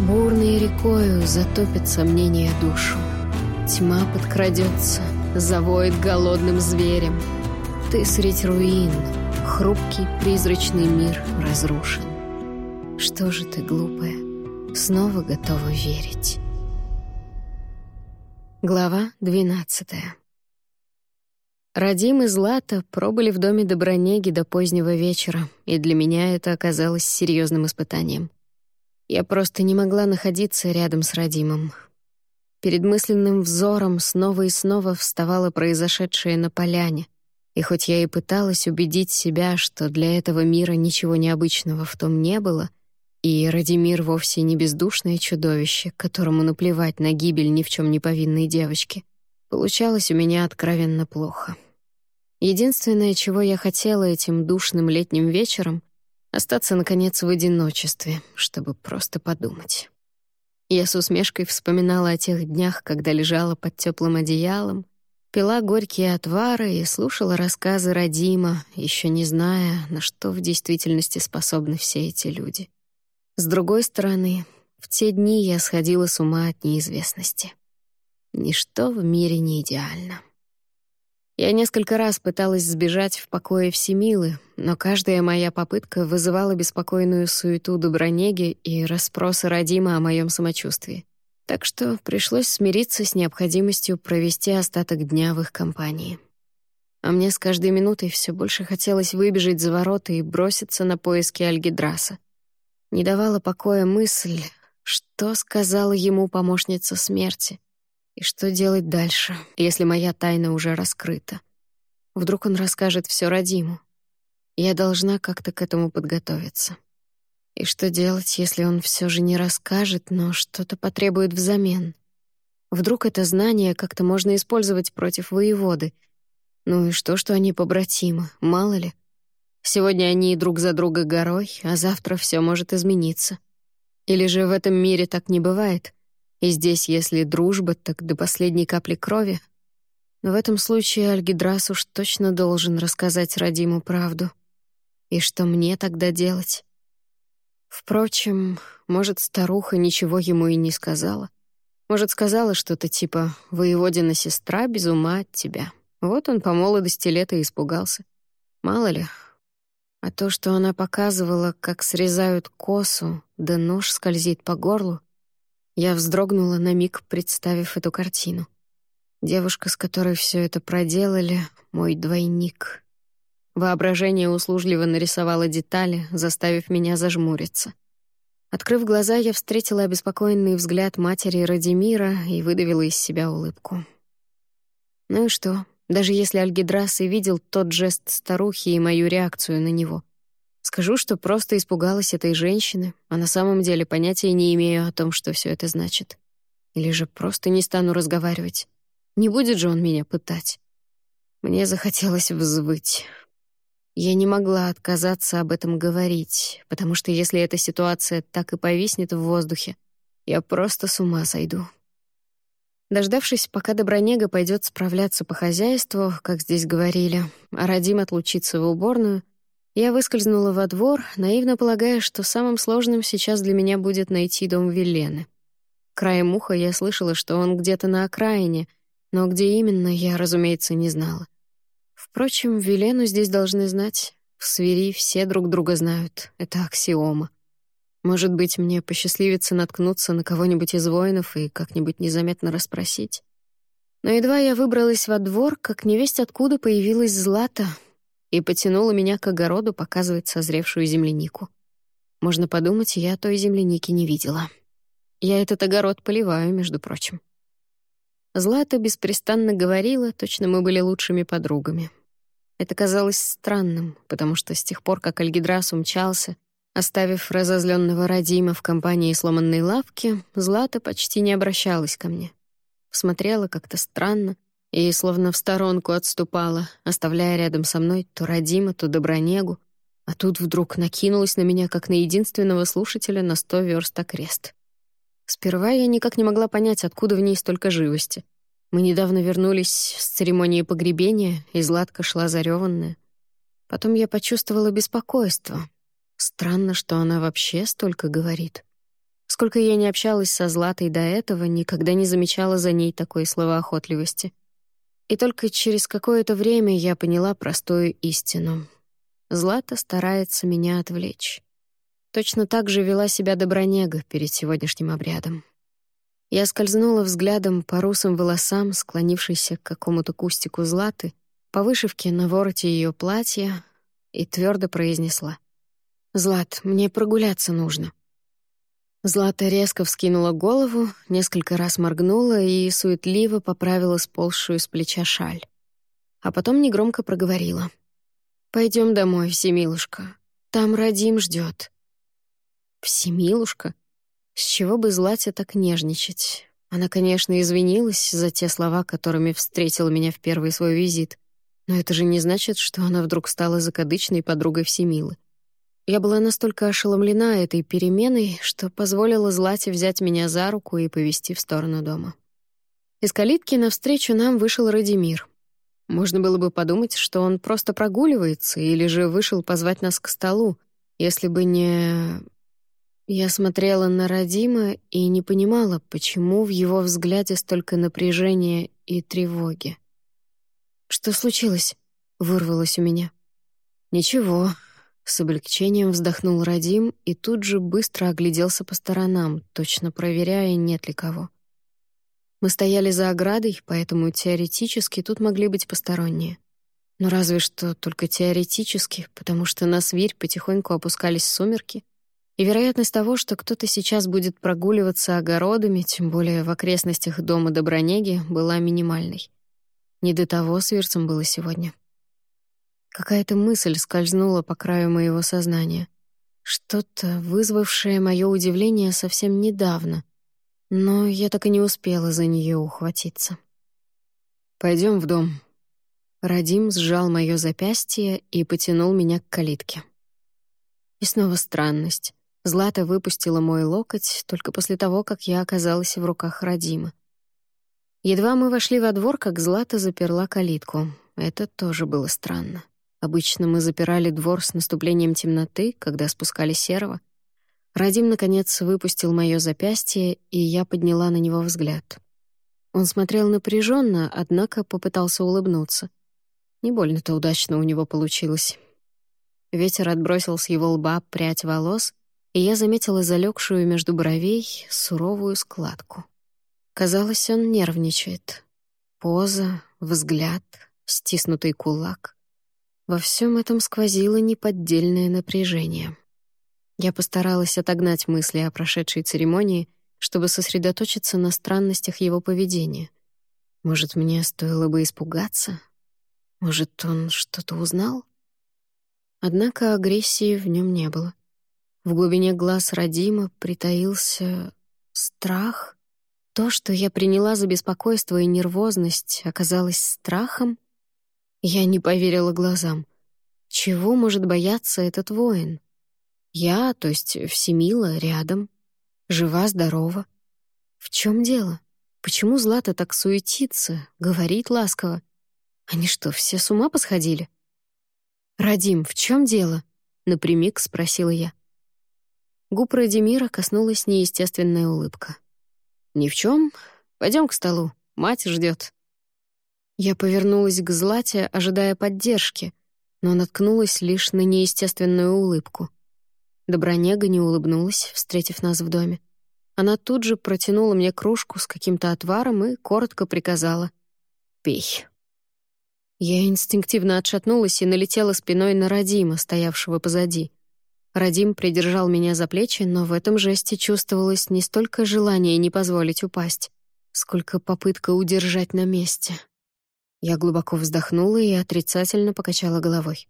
Бурной рекою затопит сомнение душу. Тьма подкрадется, завоет голодным зверем. Ты средь руин, хрупкий призрачный мир разрушен. Что же ты, глупая, снова готова верить? Глава двенадцатая. Радим и Злата пробыли в доме Добронеги до позднего вечера, и для меня это оказалось серьезным испытанием. Я просто не могла находиться рядом с Радимом. Перед мысленным взором снова и снова вставало произошедшее на поляне, и хоть я и пыталась убедить себя, что для этого мира ничего необычного в том не было, и Радимир вовсе не бездушное чудовище, которому наплевать на гибель ни в чем не повинной девочки, получалось у меня откровенно плохо. Единственное, чего я хотела этим душным летним вечером — остаться, наконец, в одиночестве, чтобы просто подумать. Я с усмешкой вспоминала о тех днях, когда лежала под теплым одеялом, пила горькие отвары и слушала рассказы Радима, еще не зная, на что в действительности способны все эти люди. С другой стороны, в те дни я сходила с ума от неизвестности. Ничто в мире не идеально. Я несколько раз пыталась сбежать в покое Всемилы, но каждая моя попытка вызывала беспокойную суету Добронеги и расспросы Родима о моем самочувствии. Так что пришлось смириться с необходимостью провести остаток дня в их компании. А мне с каждой минутой все больше хотелось выбежать за ворота и броситься на поиски Альгидраса. Не давала покоя мысль, что сказала ему помощница смерти. И что делать дальше, если моя тайна уже раскрыта? Вдруг он расскажет все Радиму. Я должна как-то к этому подготовиться. И что делать, если он все же не расскажет, но что-то потребует взамен? Вдруг это знание как-то можно использовать против воеводы. Ну и что, что они побратимы, мало ли. Сегодня они друг за друга горой, а завтра все может измениться. Или же в этом мире так не бывает? И здесь, если дружба, так до последней капли крови. Но в этом случае Альгидрас уж точно должен рассказать Радиму правду. И что мне тогда делать? Впрочем, может, старуха ничего ему и не сказала. Может, сказала что-то типа «Воеводина сестра без ума от тебя». Вот он по молодости лета испугался. Мало ли. А то, что она показывала, как срезают косу, да нож скользит по горлу, я вздрогнула на миг, представив эту картину. Девушка, с которой все это проделали, мой двойник. Воображение услужливо нарисовало детали, заставив меня зажмуриться. Открыв глаза, я встретила обеспокоенный взгляд матери Радимира и выдавила из себя улыбку. Ну и что, даже если Альгидрас и видел тот жест старухи и мою реакцию на него — Скажу, что просто испугалась этой женщины, а на самом деле понятия не имею о том, что все это значит. Или же просто не стану разговаривать. Не будет же он меня пытать. Мне захотелось взвыть. Я не могла отказаться об этом говорить, потому что если эта ситуация так и повиснет в воздухе, я просто с ума сойду. Дождавшись, пока Добронега пойдет справляться по хозяйству, как здесь говорили, а Радим отлучится в уборную — я выскользнула во двор, наивно полагая, что самым сложным сейчас для меня будет найти дом Велены. Краем уха я слышала, что он где-то на окраине, но где именно, я, разумеется, не знала. Впрочем, Велену здесь должны знать. В Свири все друг друга знают. Это аксиома. Может быть, мне посчастливится наткнуться на кого-нибудь из воинов и как-нибудь незаметно расспросить. Но едва я выбралась во двор, как невесть откуда появилась Злата — и потянула меня к огороду показывать созревшую землянику. Можно подумать, я той земляники не видела. Я этот огород поливаю, между прочим. Злата беспрестанно говорила, точно мы были лучшими подругами. Это казалось странным, потому что с тех пор, как Альгидрас умчался, оставив разозленного Радима в компании сломанной лавки, Злата почти не обращалась ко мне. Смотрела как-то странно, и словно в сторонку отступала, оставляя рядом со мной то Родима, то Добронегу, а тут вдруг накинулась на меня как на единственного слушателя на сто верст окрест. Сперва я никак не могла понять, откуда в ней столько живости. Мы недавно вернулись с церемонии погребения, и Златка шла зареванная. Потом я почувствовала беспокойство. Странно, что она вообще столько говорит. Сколько я не общалась со Златой до этого, никогда не замечала за ней такой словоохотливости. И только через какое-то время я поняла простую истину. Злата старается меня отвлечь. Точно так же вела себя Добронега перед сегодняшним обрядом. Я скользнула взглядом по русым волосам, склонившейся к какому-то кустику Златы, по вышивке на вороте ее платья, и твердо произнесла. «Злат, мне прогуляться нужно». Злата резко вскинула голову, несколько раз моргнула и суетливо поправила сползшую с плеча шаль. А потом негромко проговорила. Пойдем домой, Всемилушка. Там Радим ждет. Всемилушка? С чего бы Злате так нежничать? Она, конечно, извинилась за те слова, которыми встретила меня в первый свой визит, но это же не значит, что она вдруг стала закадычной подругой Всемилы. Я была настолько ошеломлена этой переменой, что позволила Злате взять меня за руку и повести в сторону дома. Из калитки навстречу нам вышел Радимир. Можно было бы подумать, что он просто прогуливается или же вышел позвать нас к столу, если бы не... Я смотрела на Радима и не понимала, почему в его взгляде столько напряжения и тревоги. «Что случилось?» — вырвалось у меня. «Ничего», с облегчением вздохнул Радим и тут же быстро огляделся по сторонам, точно проверяя, нет ли кого. Мы стояли за оградой, поэтому теоретически тут могли быть посторонние. Но разве что только теоретически, потому что на свирь потихоньку опускались сумерки, и вероятность того, что кто-то сейчас будет прогуливаться огородами, тем более в окрестностях дома Добронеги, была минимальной. Не до того свирцем было сегодня. Какая-то мысль скользнула по краю моего сознания. Что-то, вызвавшее мое удивление совсем недавно, но я так и не успела за нее ухватиться. Пойдем в дом». Радим сжал мое запястье и потянул меня к калитке. И снова странность. Злата выпустила мой локоть только после того, как я оказалась в руках Радима. Едва мы вошли во двор, как Злата заперла калитку. Это тоже было странно. Обычно мы запирали двор с наступлением темноты, когда спускали серого. Радим, наконец, выпустил мое запястье, и я подняла на него взгляд. Он смотрел напряженно, однако попытался улыбнуться. Не больно-то удачно у него получилось. Ветер отбросил с его лба прядь волос, и я заметила залегшую между бровей суровую складку. Казалось, он нервничает. Поза, взгляд, стиснутый кулак. Во всем этом сквозило неподдельное напряжение. Я постаралась отогнать мысли о прошедшей церемонии, чтобы сосредоточиться на странностях его поведения. Может, мне стоило бы испугаться? Может, он что-то узнал? Однако агрессии в нем не было. В глубине глаз Радима притаился страх. То, что я приняла за беспокойство и нервозность, оказалось страхом — я не поверила глазам. Чего может бояться этот воин? Я, то есть Всемила, рядом. Жива-здорова. В чем дело? Почему Злата так суетится, говорит ласково? Они что, все с ума посходили? «Радим, в чем дело?» — напрямик спросила я. Губ Радимира коснулась неестественная улыбка. «Ни в чем. Пойдем к столу. Мать ждет. Я повернулась к Злате, ожидая поддержки, но наткнулась лишь на неестественную улыбку. Добронега не улыбнулась, встретив нас в доме. Она тут же протянула мне кружку с каким-то отваром и коротко приказала «Пей». Я инстинктивно отшатнулась и налетела спиной на Радима, стоявшего позади. Радим придержал меня за плечи, но в этом жесте чувствовалось не столько желание не позволить упасть, сколько попытка удержать на месте. Я глубоко вздохнула и отрицательно покачала головой.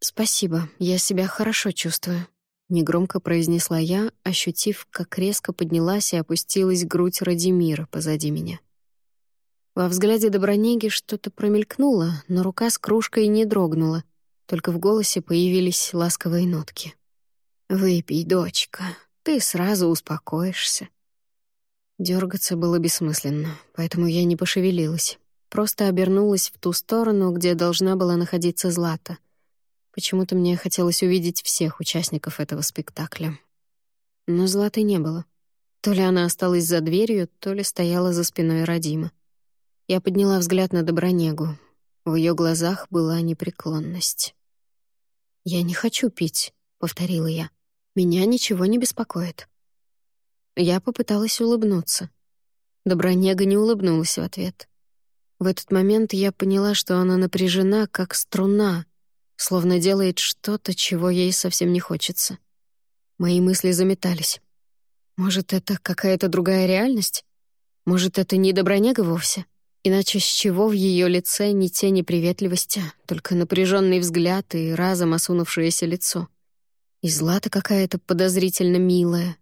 «Спасибо, я себя хорошо чувствую», — негромко произнесла я, ощутив, как резко поднялась и опустилась грудь Радимира позади меня. Во взгляде Добронеги что-то промелькнуло, но рука с кружкой не дрогнула, только в голосе появились ласковые нотки. «Выпей, дочка, ты сразу успокоишься». Дергаться было бессмысленно, поэтому я не пошевелилась просто обернулась в ту сторону, где должна была находиться Злата. Почему-то мне хотелось увидеть всех участников этого спектакля. но Златы не было. То ли она осталась за дверью, то ли стояла за спиной Радима. Я подняла взгляд на Добронегу. В ее глазах была непреклонность. «Я не хочу пить», — повторила я. «Меня ничего не беспокоит». Я попыталась улыбнуться. Добронега не улыбнулась в ответ. В этот момент я поняла, что она напряжена, как струна, словно делает что-то, чего ей совсем не хочется. Мои мысли заметались. Может, это какая-то другая реальность? Может, это не Добронега вовсе? Иначе с чего в ее лице ни тени приветливости, только напряженный взгляд и разом осунувшееся лицо? И Злата какая-то подозрительно милая,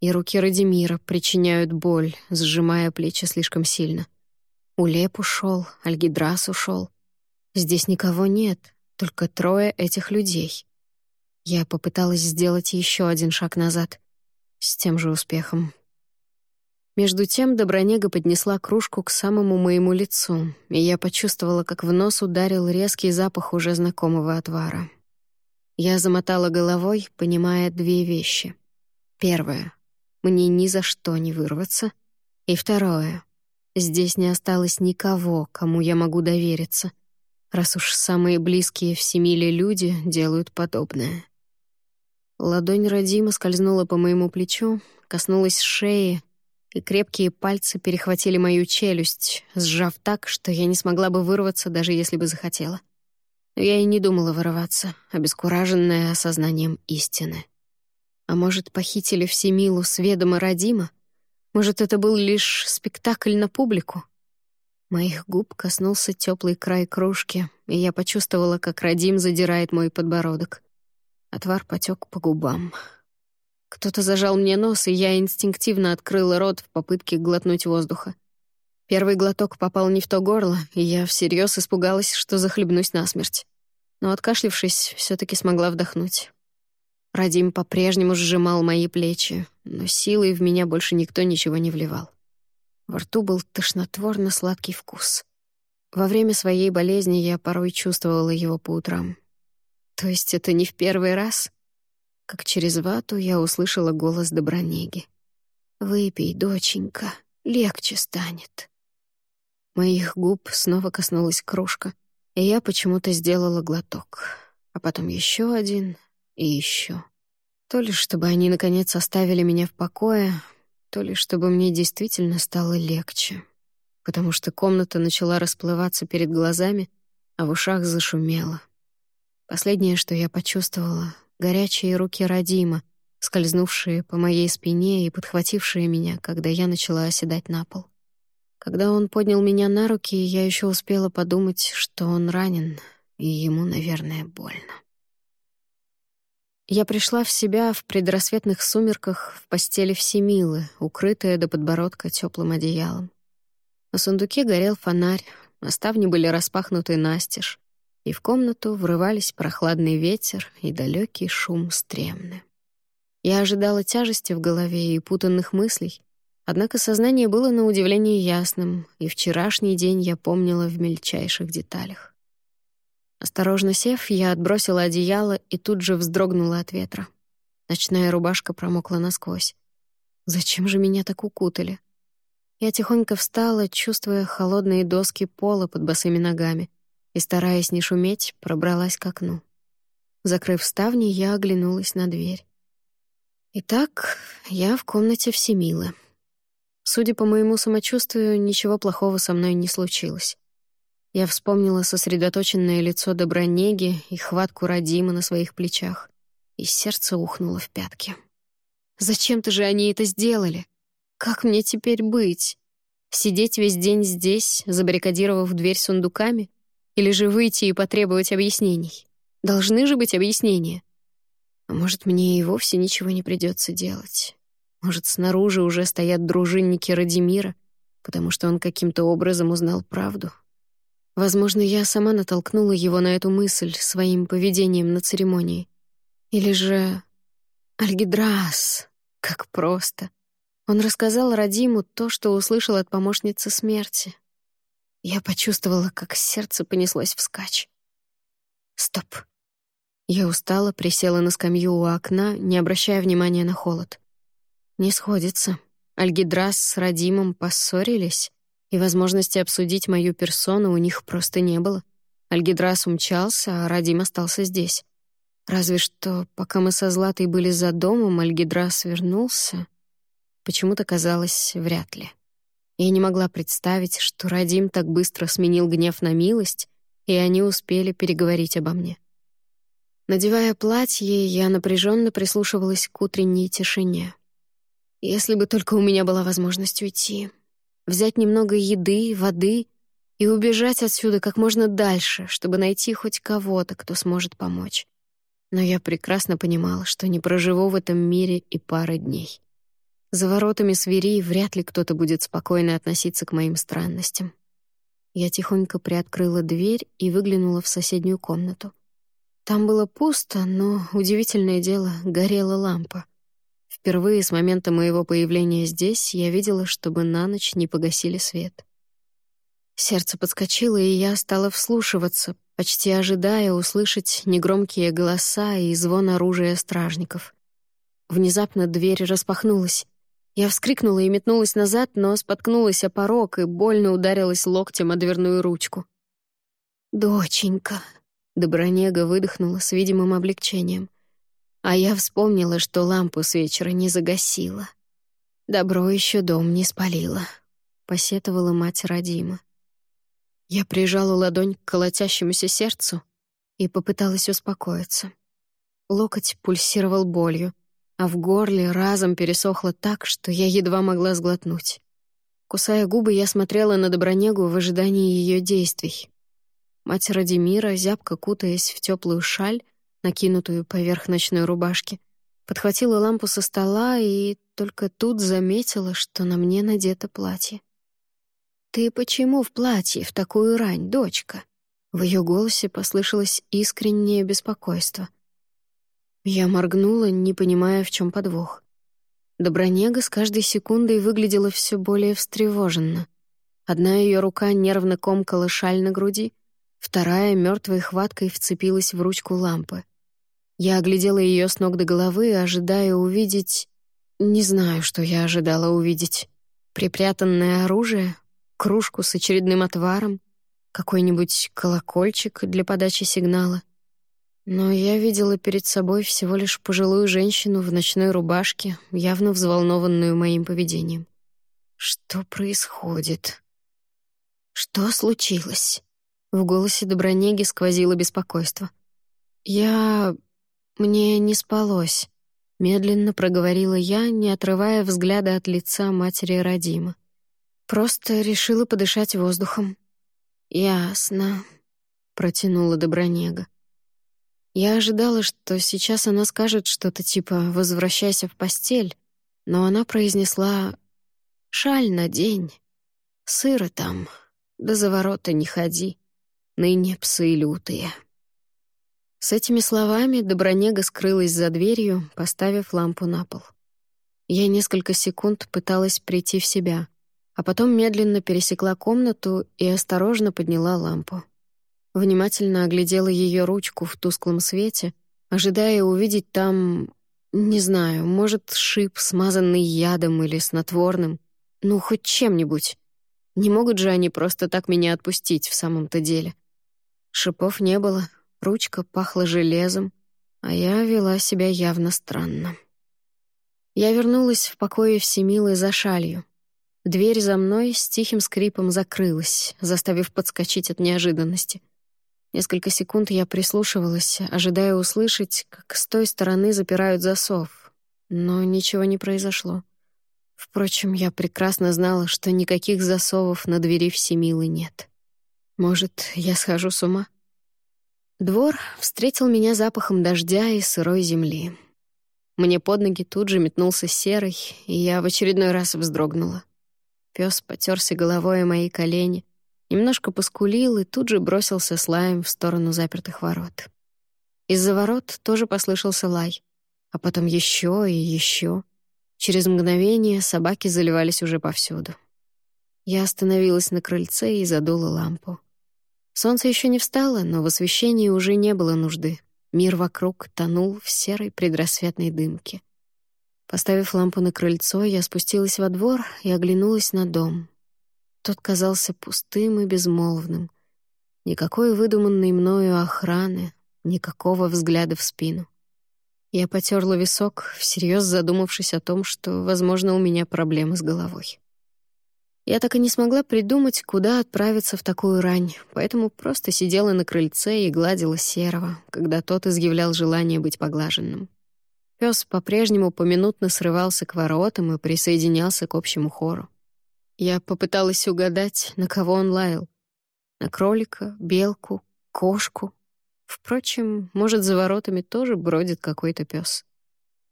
и руки Радимира причиняют боль, сжимая плечи слишком сильно. Улеп ушел, Альгидрас ушел. Здесь никого нет, только трое этих людей. Я попыталась сделать еще один шаг назад. С тем же успехом. Между тем Добронега поднесла кружку к самому моему лицу, и я почувствовала, как в нос ударил резкий запах уже знакомого отвара. Я замотала головой, понимая две вещи. Первое — мне ни за что не вырваться. И второе — здесь не осталось никого, кому я могу довериться, раз уж самые близкие в Семиле люди делают подобное. Ладонь Радима скользнула по моему плечу, коснулась шеи, и крепкие пальцы перехватили мою челюсть, сжав так, что я не смогла бы вырваться, даже если бы захотела. Но я и не думала вырываться, обескураженная осознанием истины. А может, похитили Всемилу с ведома Радима? Может, это был лишь спектакль на публику? Моих губ коснулся теплый край кружки, и я почувствовала, как Радим задирает мой подбородок. Отвар потек по губам. Кто-то зажал мне нос, и я инстинктивно открыла рот в попытке глотнуть воздуха. Первый глоток попал не в то горло, и я всерьез испугалась, что захлебнусь насмерть. Но, откашлившись, все таки смогла вдохнуть. Радим по-прежнему сжимал мои плечи, но силой в меня больше никто ничего не вливал. Во рту был тошнотворно-сладкий вкус. Во время своей болезни я порой чувствовала его по утрам. То есть это не в первый раз? Как через вату я услышала голос Добронеги. «Выпей, доченька, легче станет». Моих губ снова коснулась кружка, и я почему-то сделала глоток, а потом еще один и еще. То ли чтобы они, наконец, оставили меня в покое, то ли чтобы мне действительно стало легче, потому что комната начала расплываться перед глазами, а в ушах зашумело. Последнее, что я почувствовала — горячие руки Радима, скользнувшие по моей спине и подхватившие меня, когда я начала оседать на пол. Когда он поднял меня на руки, я еще успела подумать, что он ранен, и ему, наверное, больно. Я пришла в себя в предрассветных сумерках в постели Всемилы, укрытая до подбородка теплым одеялом. На сундуке горел фонарь, а ставни были распахнуты настежь и в комнату врывались прохладный ветер и далекий шум стремны. Я ожидала тяжести в голове и путанных мыслей, однако сознание было на удивление ясным, и вчерашний день я помнила в мельчайших деталях. Осторожно сев, я отбросила одеяло и тут же вздрогнула от ветра. Ночная рубашка промокла насквозь. Зачем же меня так укутали? Я тихонько встала, чувствуя холодные доски пола под босыми ногами, и, стараясь не шуметь, пробралась к окну. Закрыв ставни, я оглянулась на дверь. Итак, я в комнате Всемилы. Судя по моему самочувствию, ничего плохого со мной не случилось. Я вспомнила сосредоточенное лицо Добронеги и хватку Радима на своих плечах, и сердце ухнуло в пятки. «Зачем-то же они это сделали? Как мне теперь быть? Сидеть весь день здесь, забаррикадировав дверь сундуками? Или же выйти и потребовать объяснений? Должны же быть объяснения. А может, мне и вовсе ничего не придется делать. Может, снаружи уже стоят дружинники Радимира, потому что он каким-то образом узнал правду. Возможно, я сама натолкнула его на эту мысль своим поведением на церемонии. Или же... Альгидрас! Как просто. Он рассказал Радиму то, что услышал от помощницы смерти. Я почувствовала, как сердце понеслось вскачь. Стоп. Я устала, присела на скамью у окна, не обращая внимания на холод. Не сходится. Альгидрас с Радимом поссорились, и возможности обсудить мою персону у них просто не было. Альгидрас умчался, а Радим остался здесь. Разве что, пока мы со Златой были за домом, Альгидрас вернулся. Почему-то казалось, вряд ли. Я не могла представить, что Радим так быстро сменил гнев на милость, и они успели переговорить обо мне. Надевая платье, я напряженно прислушивалась к утренней тишине. Если бы только у меня была возможность уйти. Взять немного еды, воды и убежать отсюда как можно дальше, чтобы найти хоть кого-то, кто сможет помочь. Но я прекрасно понимала, что не проживу в этом мире и пары дней. За воротами свирей вряд ли кто-то будет спокойно относиться к моим странностям. Я тихонько приоткрыла дверь и выглянула в соседнюю комнату. Там было пусто, но, удивительное дело, горела лампа. Впервые с момента моего появления здесь я видела, чтобы на ночь не погасили свет. Сердце подскочило, и я стала вслушиваться, почти ожидая услышать негромкие голоса и звон оружия стражников. Внезапно дверь распахнулась. Я вскрикнула и метнулась назад, но споткнулась о порог и больно ударилась локтем о дверную ручку. «Доченька!» — Добронега выдохнула с видимым облегчением. А я вспомнила, что лампу с вечера не загасила. Добро еще дом не спалила, — посетовала мать Радима. Я прижала ладонь к колотящемуся сердцу и попыталась успокоиться. Локоть пульсировал болью — а в горле разом пересохло так, что я едва могла сглотнуть. Кусая губы, я смотрела на Добронегу в ожидании ее действий. Мать Радимира, зябко кутаясь в теплую шаль, накинутую поверх ночной рубашки, подхватила лампу со стола и только тут заметила, что на мне надето платье. «Ты почему в платье в такую рань, дочка?» В ее голосе послышалось искреннее беспокойство. Я моргнула, не понимая, в чем подвох. Добронега с каждой секундой выглядела все более встревоженно. Одна ее рука нервно комкала шаль на груди, вторая мертвой хваткой вцепилась в ручку лампы. Я оглядела ее с ног до головы, ожидая увидеть... Не знаю, что я ожидала увидеть. Припрятанное оружие, кружку с очередным отваром, какой-нибудь колокольчик для подачи сигнала — но я видела перед собой всего лишь пожилую женщину в ночной рубашке, явно взволнованную моим поведением. Что происходит? Что случилось? В голосе Добронеги сквозило беспокойство. Я... мне не спалось. Медленно проговорила я, не отрывая взгляда от лица матери Радима. Просто решила подышать воздухом. «Ясно», — протянула Добронега. Я ожидала, что сейчас она скажет что-то типа «возвращайся в постель», но она произнесла «Шаль на день, сыро там, до заворота не ходи, ныне псы лютые». С этими словами Добронега скрылась за дверью, поставив лампу на пол. Я несколько секунд пыталась прийти в себя, а потом медленно пересекла комнату и осторожно подняла лампу. Внимательно оглядела ее ручку в тусклом свете, ожидая увидеть там, не знаю, может, шип, смазанный ядом или снотворным, ну, хоть чем-нибудь. Не могут же они просто так меня отпустить в самом-то деле. Шипов не было, ручка пахла железом, а я вела себя явно странно. Я вернулась в покое Всемилы за шалью. Дверь за мной с тихим скрипом закрылась, заставив подскочить от неожиданности — Несколько секунд я прислушивалась, ожидая услышать, как с той стороны запирают засов. Но ничего не произошло. Впрочем, я прекрасно знала, что никаких засовов на двери Всемилы нет. Может, я схожу с ума? Двор встретил меня запахом дождя и сырой земли. Мне под ноги тут же метнулся серый, и я в очередной раз вздрогнула. Пес потерся головой о мои колени, немножко поскулил и тут же бросился с лаем в сторону запертых ворот. Из-за ворот тоже послышался лай, а потом еще и еще. Через мгновение собаки заливались уже повсюду. Я остановилась на крыльце и задула лампу. Солнце еще не встало, но в освещении уже не было нужды. Мир вокруг тонул в серой предрассветной дымке. Поставив лампу на крыльцо, я спустилась во двор и оглянулась на дом. Тот казался пустым и безмолвным. Никакой выдуманной мною охраны, никакого взгляда в спину. Я потерла висок, всерьез задумавшись о том, что, возможно, у меня проблемы с головой. Я так и не смогла придумать, куда отправиться в такую рань, поэтому просто сидела на крыльце и гладила серого, когда тот изъявлял желание быть поглаженным. Пес по-прежнему поминутно срывался к воротам и присоединялся к общему хору. Я попыталась угадать, на кого он лаял. На кролика, белку, кошку. Впрочем, может, за воротами тоже бродит какой-то пес.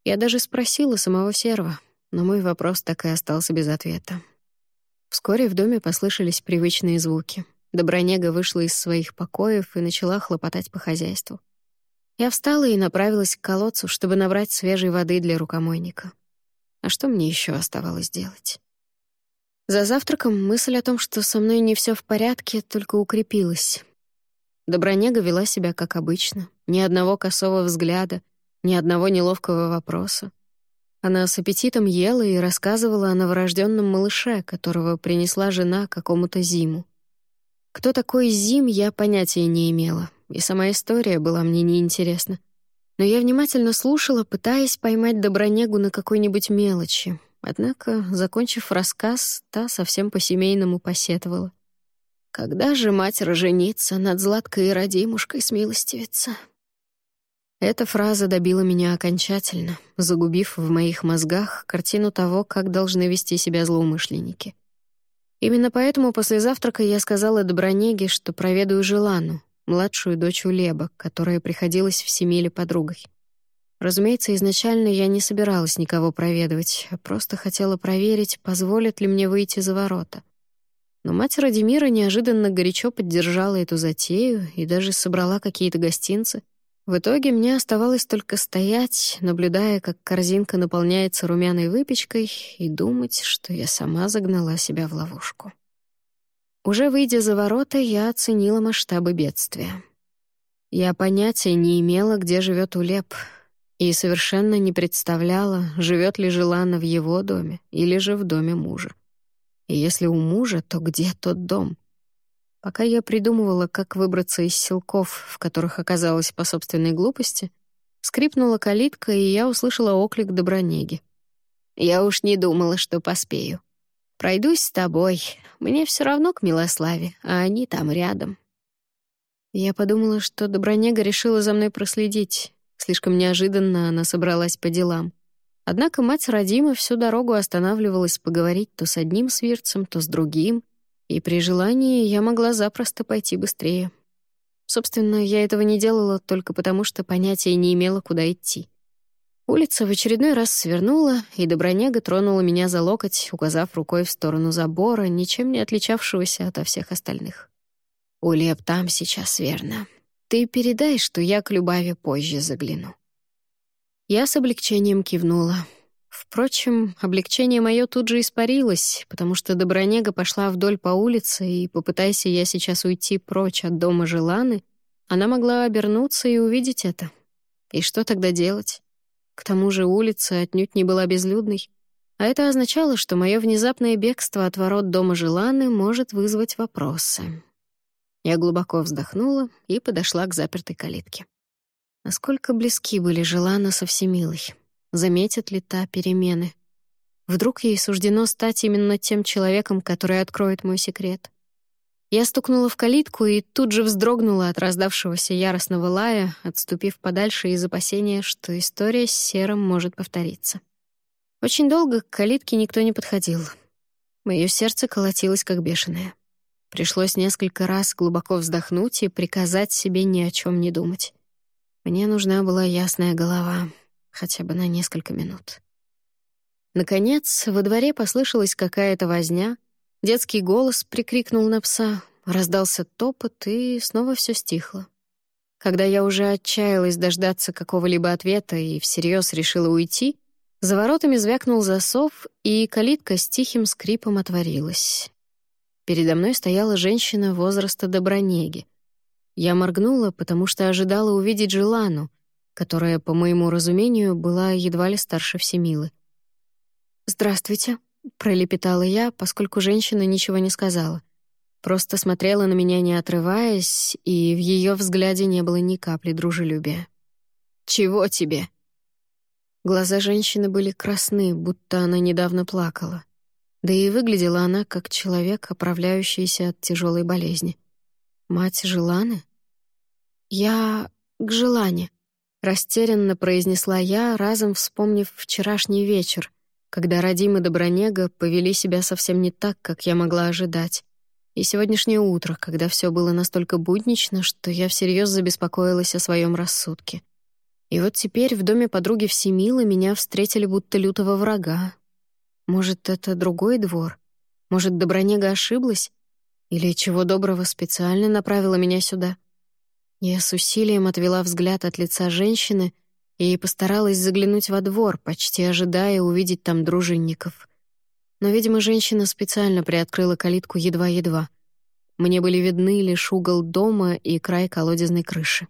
Я даже спросила самого серва, но мой вопрос так и остался без ответа. Вскоре в доме послышались привычные звуки. Добронега вышла из своих покоев и начала хлопотать по хозяйству. Я встала и направилась к колодцу, чтобы набрать свежей воды для рукомойника. А что мне еще оставалось делать? За завтраком мысль о том, что со мной не все в порядке, только укрепилась. Добронега вела себя как обычно, ни одного косого взгляда, ни одного неловкого вопроса. Она с аппетитом ела и рассказывала о новорожденном малыше, которого принесла жена какому-то Зиму. Кто такой Зим, я понятия не имела, и сама история была мне неинтересна. Но я внимательно слушала, пытаясь поймать Добронегу на какой-нибудь мелочи. Однако, закончив рассказ, та совсем по-семейному посетовала. «Когда же мать роженится, над Златкой и Радимушкой смилостивится?» Эта фраза добила меня окончательно, загубив в моих мозгах картину того, как должны вести себя злоумышленники. Именно поэтому после завтрака я сказала Добронеге, что проведаю Желану, младшую дочь Улеба, которая приходилась в Семиле подругой. Разумеется, изначально я не собиралась никого проведывать, а просто хотела проверить, позволят ли мне выйти за ворота. Но мать Радимира неожиданно горячо поддержала эту затею и даже собрала какие-то гостинцы — в итоге мне оставалось только стоять, наблюдая, как корзинка наполняется румяной выпечкой, и думать, что я сама загнала себя в ловушку. Уже выйдя за ворота, я оценила масштабы бедствия. Я понятия не имела, где живет Улеп, и совершенно не представляла, живет ли Желана в его доме или же в доме мужа. И если у мужа, то где тот дом? Пока я придумывала, как выбраться из селков, в которых оказалась по собственной глупости, скрипнула калитка, и я услышала оклик Добронеги. «Я уж не думала, что поспею. Пройдусь с тобой. Мне все равно к Милославе, а они там рядом». Я подумала, что Добронега решила за мной проследить. Слишком неожиданно она собралась по делам. Однако мать Родима всю дорогу останавливалась поговорить то с одним свирцем, то с другим — и при желании я могла запросто пойти быстрее. Собственно, я этого не делала только потому, что понятия не имела, куда идти. Улица в очередной раз свернула, и Добронега тронула меня за локоть, указав рукой в сторону забора, ничем не отличавшегося от всех остальных. «Улеп там сейчас, верно. Ты передай, что я к Любави позже загляну». Я с облегчением кивнула. Впрочем, облегчение мое тут же испарилось, потому что Добронега пошла вдоль по улице, и, попытайся я сейчас уйти прочь от дома Желаны, она могла обернуться и увидеть это. И что тогда делать? К тому же улица отнюдь не была безлюдной, а это означало, что мое внезапное бегство от ворот дома Желаны может вызвать вопросы. Я глубоко вздохнула и подошла к запертой калитке. Насколько близки были Желана со Всемилой? Заметит ли та перемены. Вдруг ей суждено стать именно тем человеком, который откроет мой секрет. Я стукнула в калитку и тут же вздрогнула от раздавшегося яростного лая, отступив подальше из опасения, что история с Серым может повториться. Очень долго к калитке никто не подходил. Мое сердце колотилось как бешеное. Пришлось несколько раз глубоко вздохнуть и приказать себе ни о чем не думать. Мне нужна была ясная голова, хотя бы на несколько минут. Наконец, во дворе послышалась какая-то возня, детский голос прикрикнул на пса, раздался топот, и снова все стихло. Когда я уже отчаялась дождаться какого-либо ответа и всерьез решила уйти, за воротами звякнул засов, и калитка с тихим скрипом отворилась. Передо мной стояла женщина возраста Добронеги. Я моргнула, потому что ожидала увидеть Желану, которая, по моему разумению, была едва ли старше Всемилы. «Здравствуйте», — пролепетала я, поскольку женщина ничего не сказала. Просто смотрела на меня, не отрываясь, и в ее взгляде не было ни капли дружелюбия. «Чего тебе?» Глаза женщины были красны, будто она недавно плакала. Да и выглядела она как человек, оправляющийся от тяжелой болезни. «Мать Желаны?» «Я к Желане», — растерянно произнесла я, разом вспомнив вчерашний вечер, когда Радим и Добронега повели себя совсем не так, как я могла ожидать. И сегодняшнее утро, когда все было настолько буднично, что я всерьез забеспокоилась о своем рассудке. И вот теперь в доме подруги Всемила меня встретили будто лютого врага. Может, это другой двор? Может, Добронега ошиблась? Или чего доброго специально направила меня сюда? Я с усилием отвела взгляд от лица женщины и постаралась заглянуть во двор, почти ожидая увидеть там дружинников. Но, видимо, женщина специально приоткрыла калитку едва-едва. Мне были видны лишь угол дома и край колодезной крыши.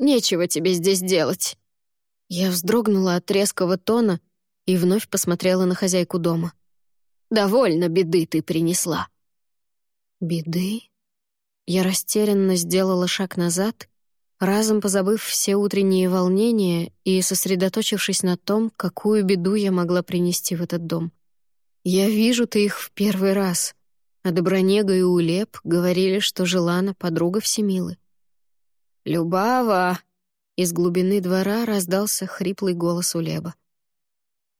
Нечего тебе здесь делать». Я вздрогнула от резкого тона и вновь посмотрела на хозяйку дома. «Довольно беды ты принесла». «Беды?» Я растерянно сделала шаг назад, разом позабыв все утренние волнения и сосредоточившись на том, какую беду я могла принести в этот дом. «Я вижу ты их в первый раз», а Добронега и Улеп говорили, что Желана — подруга Всемилы. «Любава!» — из глубины двора раздался хриплый голос Улеба.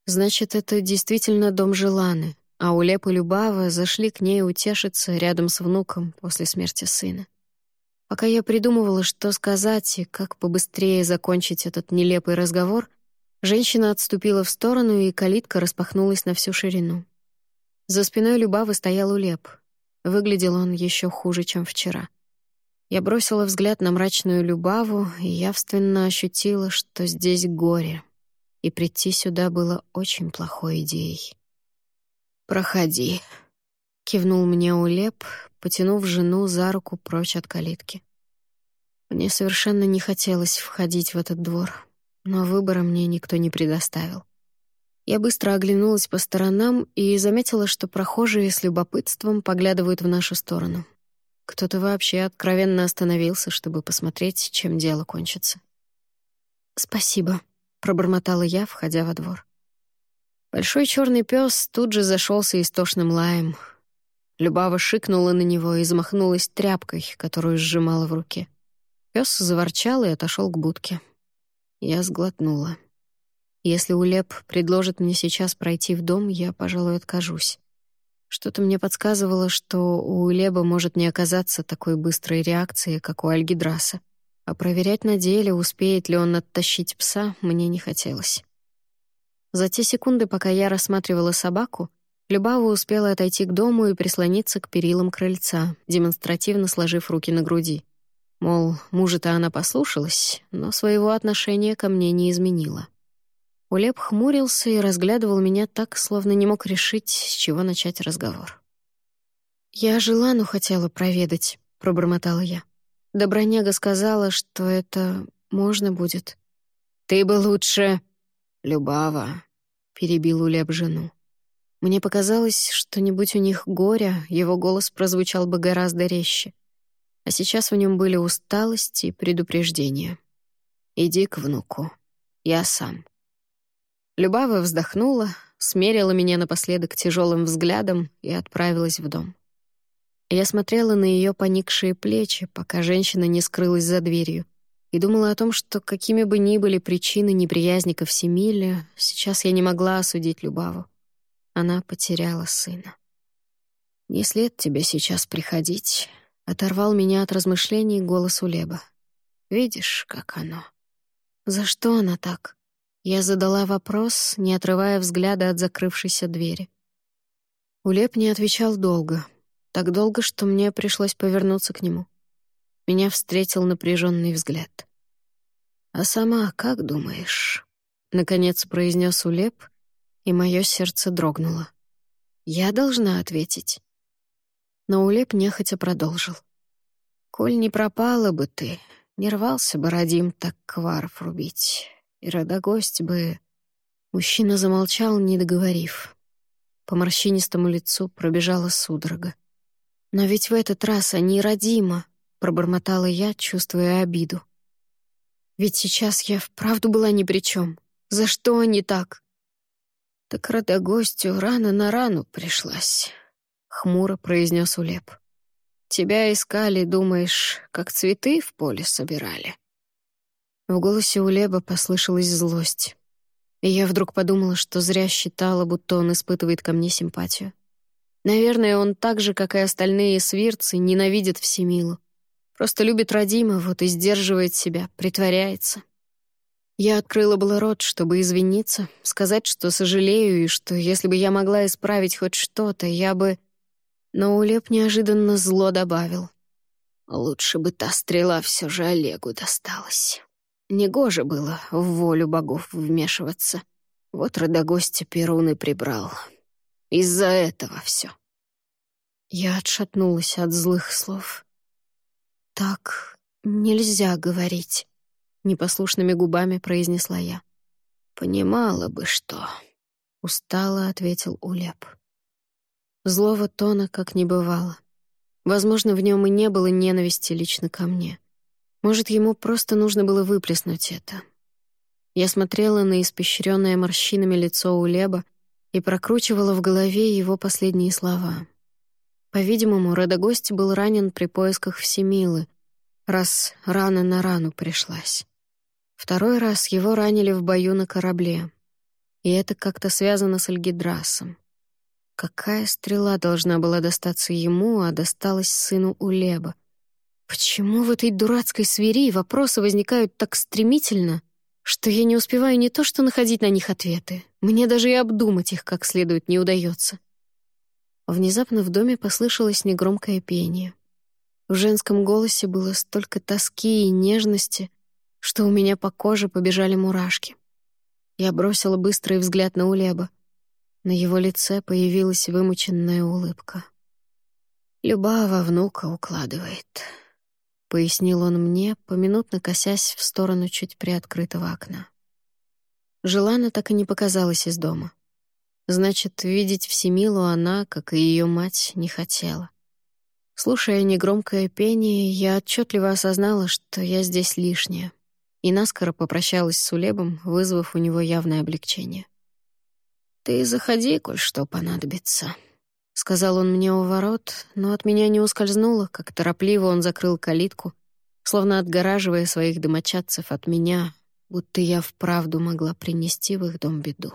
«Значит, это действительно дом Желаны, а Улеп и Любава зашли к ней утешиться рядом с внуком после смерти сына. Пока я придумывала, что сказать и как побыстрее закончить этот нелепый разговор, женщина отступила в сторону, и калитка распахнулась на всю ширину. За спиной Любавы стоял Улеп. Выглядел он еще хуже, чем вчера. Я бросила взгляд на мрачную Любаву и явственно ощутила, что здесь горе, и прийти сюда было очень плохой идеей. «Проходи», — кивнул мне Улеп, потянув жену за руку прочь от калитки. Мне совершенно не хотелось входить в этот двор, но выбора мне никто не предоставил. Я быстро оглянулась по сторонам и заметила, что прохожие с любопытством поглядывают в нашу сторону. Кто-то вообще откровенно остановился, чтобы посмотреть, чем дело кончится. «Спасибо», — пробормотала я, входя во двор. Большой черный пес тут же зашелся истошным лаем. Любава шикнула на него и замахнулась тряпкой, которую сжимала в руке. Пес заворчал и отошел к будке. Я сглотнула. Если Улеп предложит мне сейчас пройти в дом, я, пожалуй, откажусь. Что-то мне подсказывало, что у Леба может не оказаться такой быстрой реакции, как у Альгидраса. А проверять на деле, успеет ли он оттащить пса, мне не хотелось. За те секунды, пока я рассматривала собаку, Любава успела отойти к дому и прислониться к перилам крыльца, демонстративно сложив руки на груди. Мол, мужа-то она послушалась, но своего отношения ко мне не изменила. Улеп хмурился и разглядывал меня так, словно не мог решить, с чего начать разговор. «Я Желану хотела проведать», — пробормотала я. Доброняга сказала, что это можно будет. «Ты бы лучше...» «Любава», — перебил Улеп жену. Мне показалось, что не будь у них горя, его голос прозвучал бы гораздо резче. А сейчас в нем были усталость и предупреждение. «Иди к внуку. Я сам». Любава вздохнула, смерила меня напоследок тяжелым взглядом и отправилась в дом. Я смотрела на ее поникшие плечи, пока женщина не скрылась за дверью, и думала о том, что какими бы ни были причины неприязни ко Всемиле, сейчас я не могла осудить Любаву. Она потеряла сына. «Не след тебе сейчас приходить», — оторвал меня от размышлений голос Улеба. «Видишь, как оно?» «За что она так?» Я задала вопрос, не отрывая взгляда от закрывшейся двери. Улеп не отвечал долго. Так долго, что мне пришлось повернуться к нему. Меня встретил напряженный взгляд. «А сама как думаешь?» — наконец произнес Улеп, и мое сердце дрогнуло. «Я должна ответить». Но Улеп нехотя продолжил. «Коль не пропала бы ты, не рвался бы Радим так кваров рубить и Радогость бы... Мужчина замолчал, не договорив. По морщинистому лицу пробежала судорога. «Но ведь в этот раз они родима», — пробормотала я, чувствуя обиду. «Ведь сейчас я вправду была ни при чем. За что они так?» «Так родогостю рано на рану пришлась», — хмуро произнес Улеп. «Тебя искали, думаешь, как цветы в поле собирали?» В голосе Улеба послышалась злость. И я вдруг подумала, что зря считала, будто он испытывает ко мне симпатию. Наверное, он так же, как и остальные свирцы, ненавидит Всемилу. Просто любит Родима, вот и сдерживает себя, притворяется. Я открыла было рот, чтобы извиниться, сказать, что сожалею, и что если бы я могла исправить хоть что-то, я бы... Но Улеп неожиданно зло добавил. Лучше бы та стрела все же Олегу досталась. Негоже было в волю богов вмешиваться. Вот родогостя Перун и прибрал. Из-за этого все. Я отшатнулась от злых слов. «Так нельзя говорить», — непослушными губами произнесла я. «Понимала бы, что...» — устало ответил Улеп. Злого тона как не бывало. Возможно, в нем и не было ненависти лично ко мне. Может, ему просто нужно было выплеснуть это. Я смотрела на испещренное морщинами лицо Улеба и прокручивала в голове его последние слова. По-видимому, родогость был ранен при поисках Всемилы, раз рана на рану пришлась. Второй раз его ранили в бою на корабле. И это как-то связано с Альгидрасом. Какая стрела должна была достаться ему, а досталась сыну Улеба? Почему в этой дурацкой свири вопросы возникают так стремительно, что я не успеваю не то что находить на них ответы, мне даже и обдумать их как следует не удается. Внезапно в доме послышалось негромкое пение. В женском голосе было столько тоски и нежности, что у меня по коже побежали мурашки. Я бросила быстрый взгляд на Улеба. На его лице появилась вымученная улыбка. «Любава внука укладывает», — пояснил он мне, поминутно косясь в сторону чуть приоткрытого окна. Желана так и не показалась из дома. Значит, видеть Всемилу она, как и ее мать, не хотела. Слушая негромкое пение, я отчетливо осознала, что я здесь лишняя, и наскоро попрощалась с Улебом, вызвав у него явное облегчение. «Ты заходи, коль что понадобится», — сказал он мне у ворот, но от меня не ускользнуло, как торопливо он закрыл калитку, словно отгораживая своих домочадцев от меня, будто я вправду могла принести в их дом беду.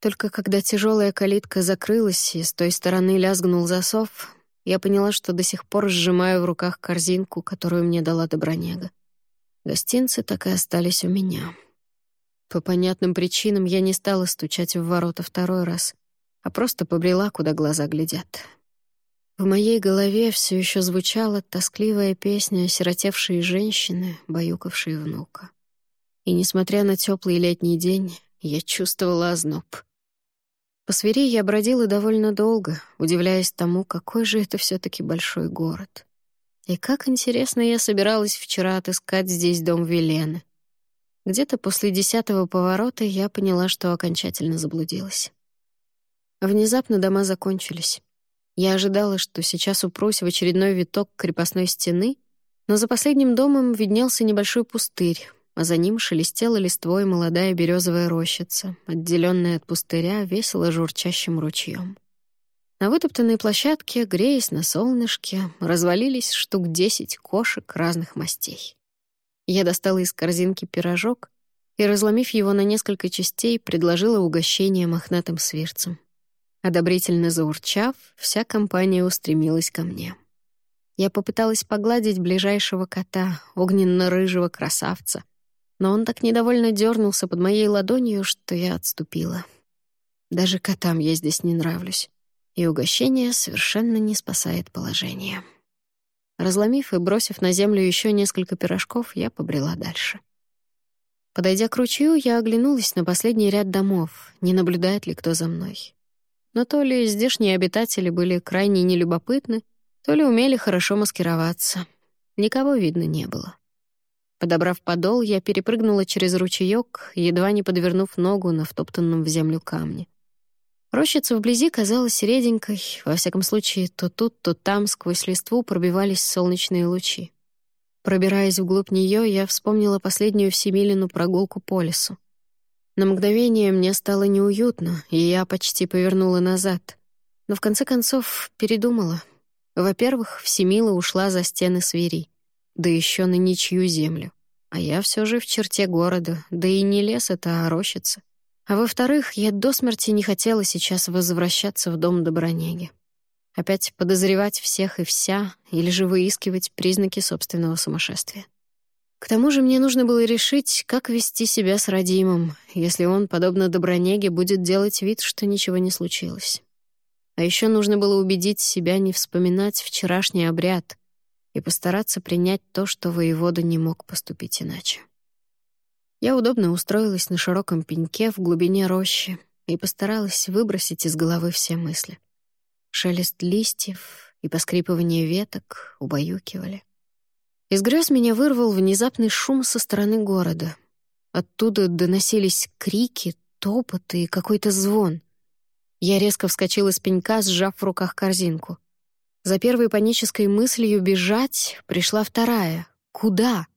Только когда тяжелая калитка закрылась и с той стороны лязгнул засов, я поняла, что до сих пор сжимаю в руках корзинку, которую мне дала Добронега. Гостинцы так и остались у меня. По понятным причинам я не стала стучать в ворота второй раз — а просто побрела, куда глаза глядят. В моей голове все еще звучала тоскливая песня осиротевшей женщины, баюкавшей внука. И, несмотря на теплый летний день, я чувствовала озноб. По свири я бродила довольно долго, удивляясь тому, какой же это все таки большой город. И как интересно я собиралась вчера отыскать здесь дом Велены. Где-то после десятого поворота я поняла, что окончательно заблудилась. Внезапно дома закончились. Я ожидала, что сейчас упрусь в очередной виток крепостной стены, но за последним домом виднелся небольшой пустырь, а за ним шелестела листвой молодая березовая рощица, отделенная от пустыря весело журчащим ручьем. На вытоптанной площадке, греясь на солнышке, развалились штук десять кошек разных мастей. Я достала из корзинки пирожок и, разломив его на несколько частей, предложила угощение мохнатым свирцам. Одобрительно заурчав, вся компания устремилась ко мне. Я попыталась погладить ближайшего кота, огненно-рыжего красавца, но он так недовольно дернулся под моей ладонью, что я отступила. Даже котам я здесь не нравлюсь, и угощение совершенно не спасает положение. Разломив и бросив на землю еще несколько пирожков, я побрела дальше. Подойдя к ручью, я оглянулась на последний ряд домов, не наблюдает ли кто за мной но то ли здешние обитатели были крайне нелюбопытны, то ли умели хорошо маскироваться. Никого видно не было. Подобрав подол, я перепрыгнула через ручеёк, едва не подвернув ногу на втоптанном в землю камне. Рощица вблизи казалась реденькой, во всяком случае, то тут, то там сквозь листву пробивались солнечные лучи. Пробираясь вглубь неё, я вспомнила последнюю всемилину прогулку по лесу. На мгновение мне стало неуютно, и я почти повернула назад. Но в конце концов передумала. Во-первых, Всемила ушла за стены свири да еще на ничью землю. А я все же в черте города, да и не лес это, а рощица. А во-вторых, я до смерти не хотела сейчас возвращаться в дом Добронеги. Опять подозревать всех и вся, или же выискивать признаки собственного сумасшествия. К тому же мне нужно было решить, как вести себя с Радимом, если он, подобно Добронеге, будет делать вид, что ничего не случилось. А еще нужно было убедить себя не вспоминать вчерашний обряд, и постараться принять то, что воевода не мог поступить иначе. Я удобно устроилась на широком пеньке в глубине рощи и постаралась выбросить из головы все мысли. Шелест листьев и поскрипывание веток убаюкивали. Из грез меня вырвал внезапный шум со стороны города. Оттуда доносились крики, топоты и какой-то звон. Я резко вскочила с пенька, сжав в руках корзинку. За первой панической мыслью бежать пришла вторая. Куда?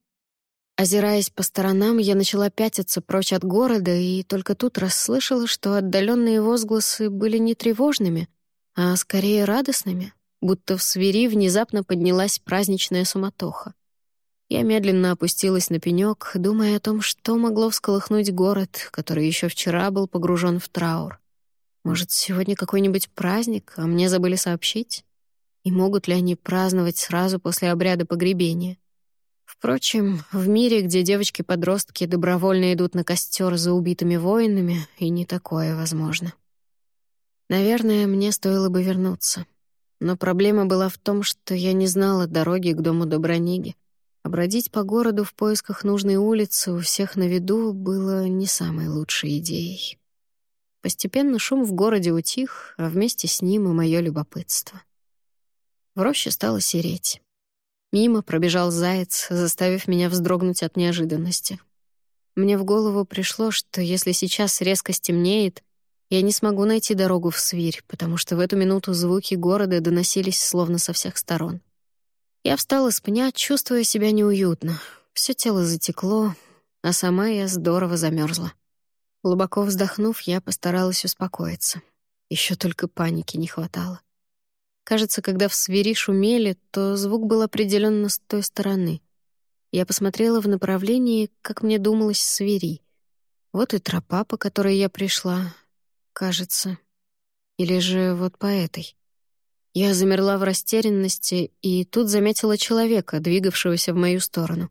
Озираясь по сторонам, я начала пятиться прочь от города и только тут расслышала, что отдаленные возгласы были не тревожными, а скорее радостными, будто в свири внезапно поднялась праздничная суматоха. Я медленно опустилась на пенек, думая о том, что могло всколыхнуть город, который еще вчера был погружен в траур. Может, сегодня какой-нибудь праздник, а мне забыли сообщить? И могут ли они праздновать сразу после обряда погребения? Впрочем, в мире, где девочки-подростки добровольно идут на костер за убитыми воинами, и не такое возможно. Наверное, мне стоило бы вернуться. Но проблема была в том, что я не знала дороги к дому Доброниги. Обродить по городу в поисках нужной улицы у всех на виду было не самой лучшей идеей. Постепенно шум в городе утих, а вместе с ним и мое любопытство. В роще стало сереть. Мимо пробежал заяц, заставив меня вздрогнуть от неожиданности. Мне в голову пришло, что если сейчас резко стемнеет, я не смогу найти дорогу в свирь, потому что в эту минуту звуки города доносились словно со всех сторон. Я встала с пня, чувствуя себя неуютно. Все тело затекло, а сама я здорово замерзла. Глубоко вздохнув, я постаралась успокоиться. Еще только паники не хватало. Кажется, когда в свири шумели, то звук был определенно с той стороны. Я посмотрела в направлении, как мне думалось, свири. Вот и тропа, по которой я пришла, кажется. Или же вот по этой. Я замерла в растерянности и тут заметила человека, двигавшегося в мою сторону.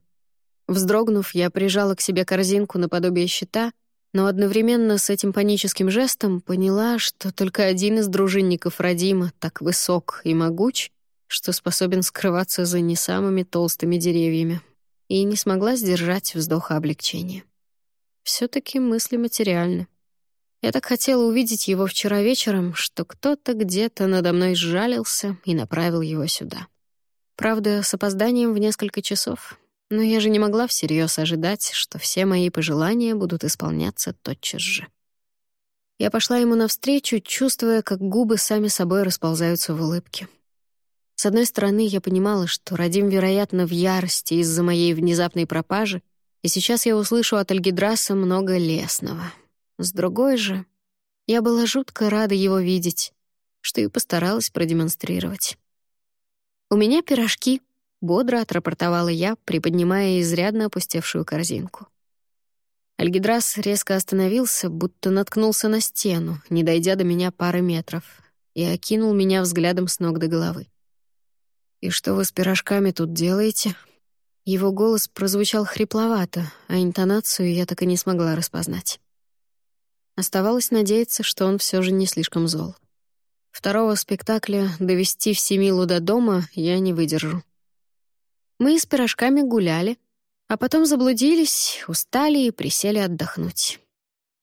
Вздрогнув, я прижала к себе корзинку наподобие щита — но одновременно с этим паническим жестом поняла, что только один из дружинников Радима так высок и могуч, что способен скрываться за не самыми толстыми деревьями, и не смогла сдержать вздоха облегчения. все таки мысли материальны. Я так хотела увидеть его вчера вечером, что кто-то где-то надо мной сжалился и направил его сюда. Правда, с опозданием в несколько часов, но я же не могла всерьез ожидать, что все мои пожелания будут исполняться тотчас же. Я пошла ему навстречу, чувствуя, как губы сами собой расползаются в улыбке. С одной стороны, я понимала, что Радим, вероятно, в ярости из-за моей внезапной пропажи, и сейчас я услышу от Альгидраса много лесного. С другой же, я была жутко рада его видеть, что и постаралась продемонстрировать. «У меня пирожки», Бодро отрапортовала я, приподнимая изрядно опустевшую корзинку. Альгидрас резко остановился, будто наткнулся на стену, не дойдя до меня пары метров, и окинул меня взглядом с ног до головы. «И что вы с пирожками тут делаете?» Его голос прозвучал хрипловато, а интонацию я так и не смогла распознать. Оставалось надеяться, что он все же не слишком зол. Второго спектакля «Довести Всемилу до дома» я не выдержу. Мы с пирожками гуляли, а потом заблудились, устали и присели отдохнуть.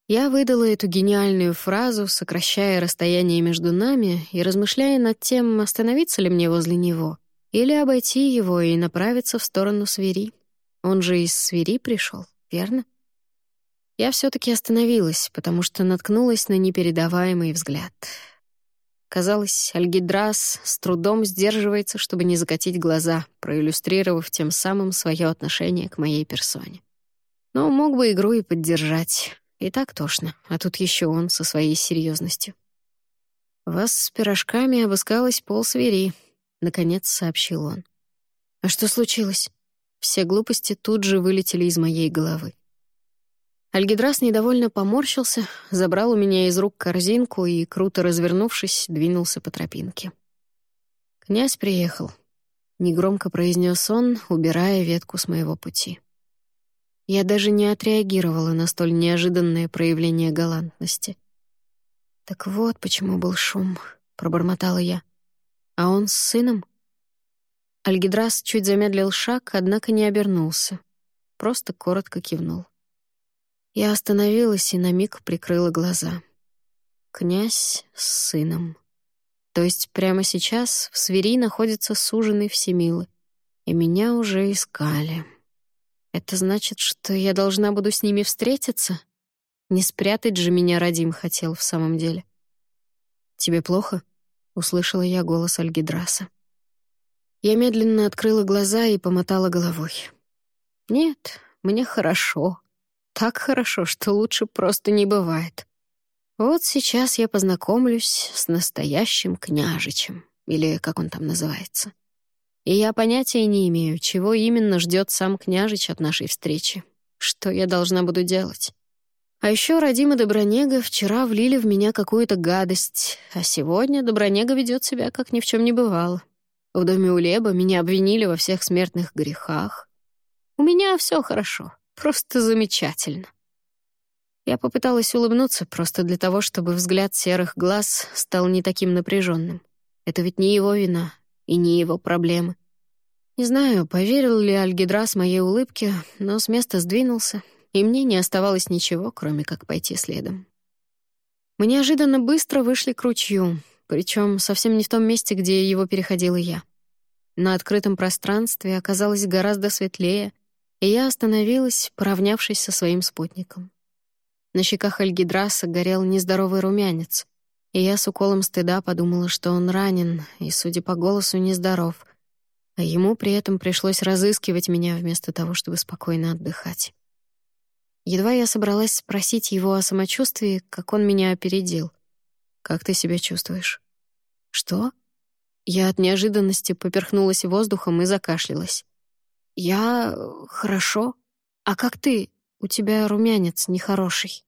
Я выдала эту гениальную фразу, сокращая расстояние между нами и размышляя над тем, остановиться ли мне возле него или обойти его и направиться в сторону свири. Он же из свири пришел, верно? Я все таки остановилась, потому что наткнулась на непередаваемый взгляд. Казалось, Альгидрас с трудом сдерживается, чтобы не закатить глаза, проиллюстрировав тем самым свое отношение к моей персоне. Но мог бы игру и поддержать. И так тошно, а тут еще он со своей серьезностью. «Вас с пирожками обыскалась полсвери», — наконец сообщил он. «А что случилось?» Все глупости тут же вылетели из моей головы. Альгидрас недовольно поморщился, забрал у меня из рук корзинку и, круто развернувшись, двинулся по тропинке. «Князь приехал», — негромко произнес он, убирая ветку с моего пути. Я даже не отреагировала на столь неожиданное проявление галантности. «Так вот почему был шум», — пробормотала я. «А он с сыном?» Альгидрас чуть замедлил шаг, однако не обернулся. Просто коротко кивнул. Я остановилась и на миг прикрыла глаза. Князь с сыном. То есть прямо сейчас в свири находится суженый Всемилы, и меня уже искали. Это значит, что я должна буду с ними встретиться? Не спрятать же меня Радим хотел в самом деле. «Тебе плохо?» — услышала я голос Альгидраса. Я медленно открыла глаза и помотала головой. «Нет, мне хорошо», так хорошо, что лучше просто не бывает. Вот сейчас я познакомлюсь с настоящим княжичем, или как он там называется. И я понятия не имею, чего именно ждет сам княжич от нашей встречи. Что я должна буду делать? А еще Родима Добронега вчера влили в меня какую-то гадость, а сегодня Добронега ведет себя, как ни в чем не бывало. В доме у Леба меня обвинили во всех смертных грехах. У меня все хорошо. Просто замечательно. Я попыталась улыбнуться просто для того, чтобы взгляд серых глаз стал не таким напряженным. Это ведь не его вина и не его проблемы. Не знаю, поверил ли Альгидрас моей улыбке, но с места сдвинулся, и мне не оставалось ничего, кроме как пойти следом. Мы неожиданно быстро вышли к ручью, причем совсем не в том месте, где его переходила я. На открытом пространстве оказалось гораздо светлее — и я остановилась, поравнявшись со своим спутником. На щеках Альгидраса горел нездоровый румянец, и я с уколом стыда подумала, что он ранен и, судя по голосу, нездоров, а ему при этом пришлось разыскивать меня вместо того, чтобы спокойно отдыхать. Едва я собралась спросить его о самочувствии, как он меня опередил. «Как ты себя чувствуешь?» «Что?» Я от неожиданности поперхнулась воздухом и закашлялась. «Я... хорошо. А как ты? У тебя румянец нехороший».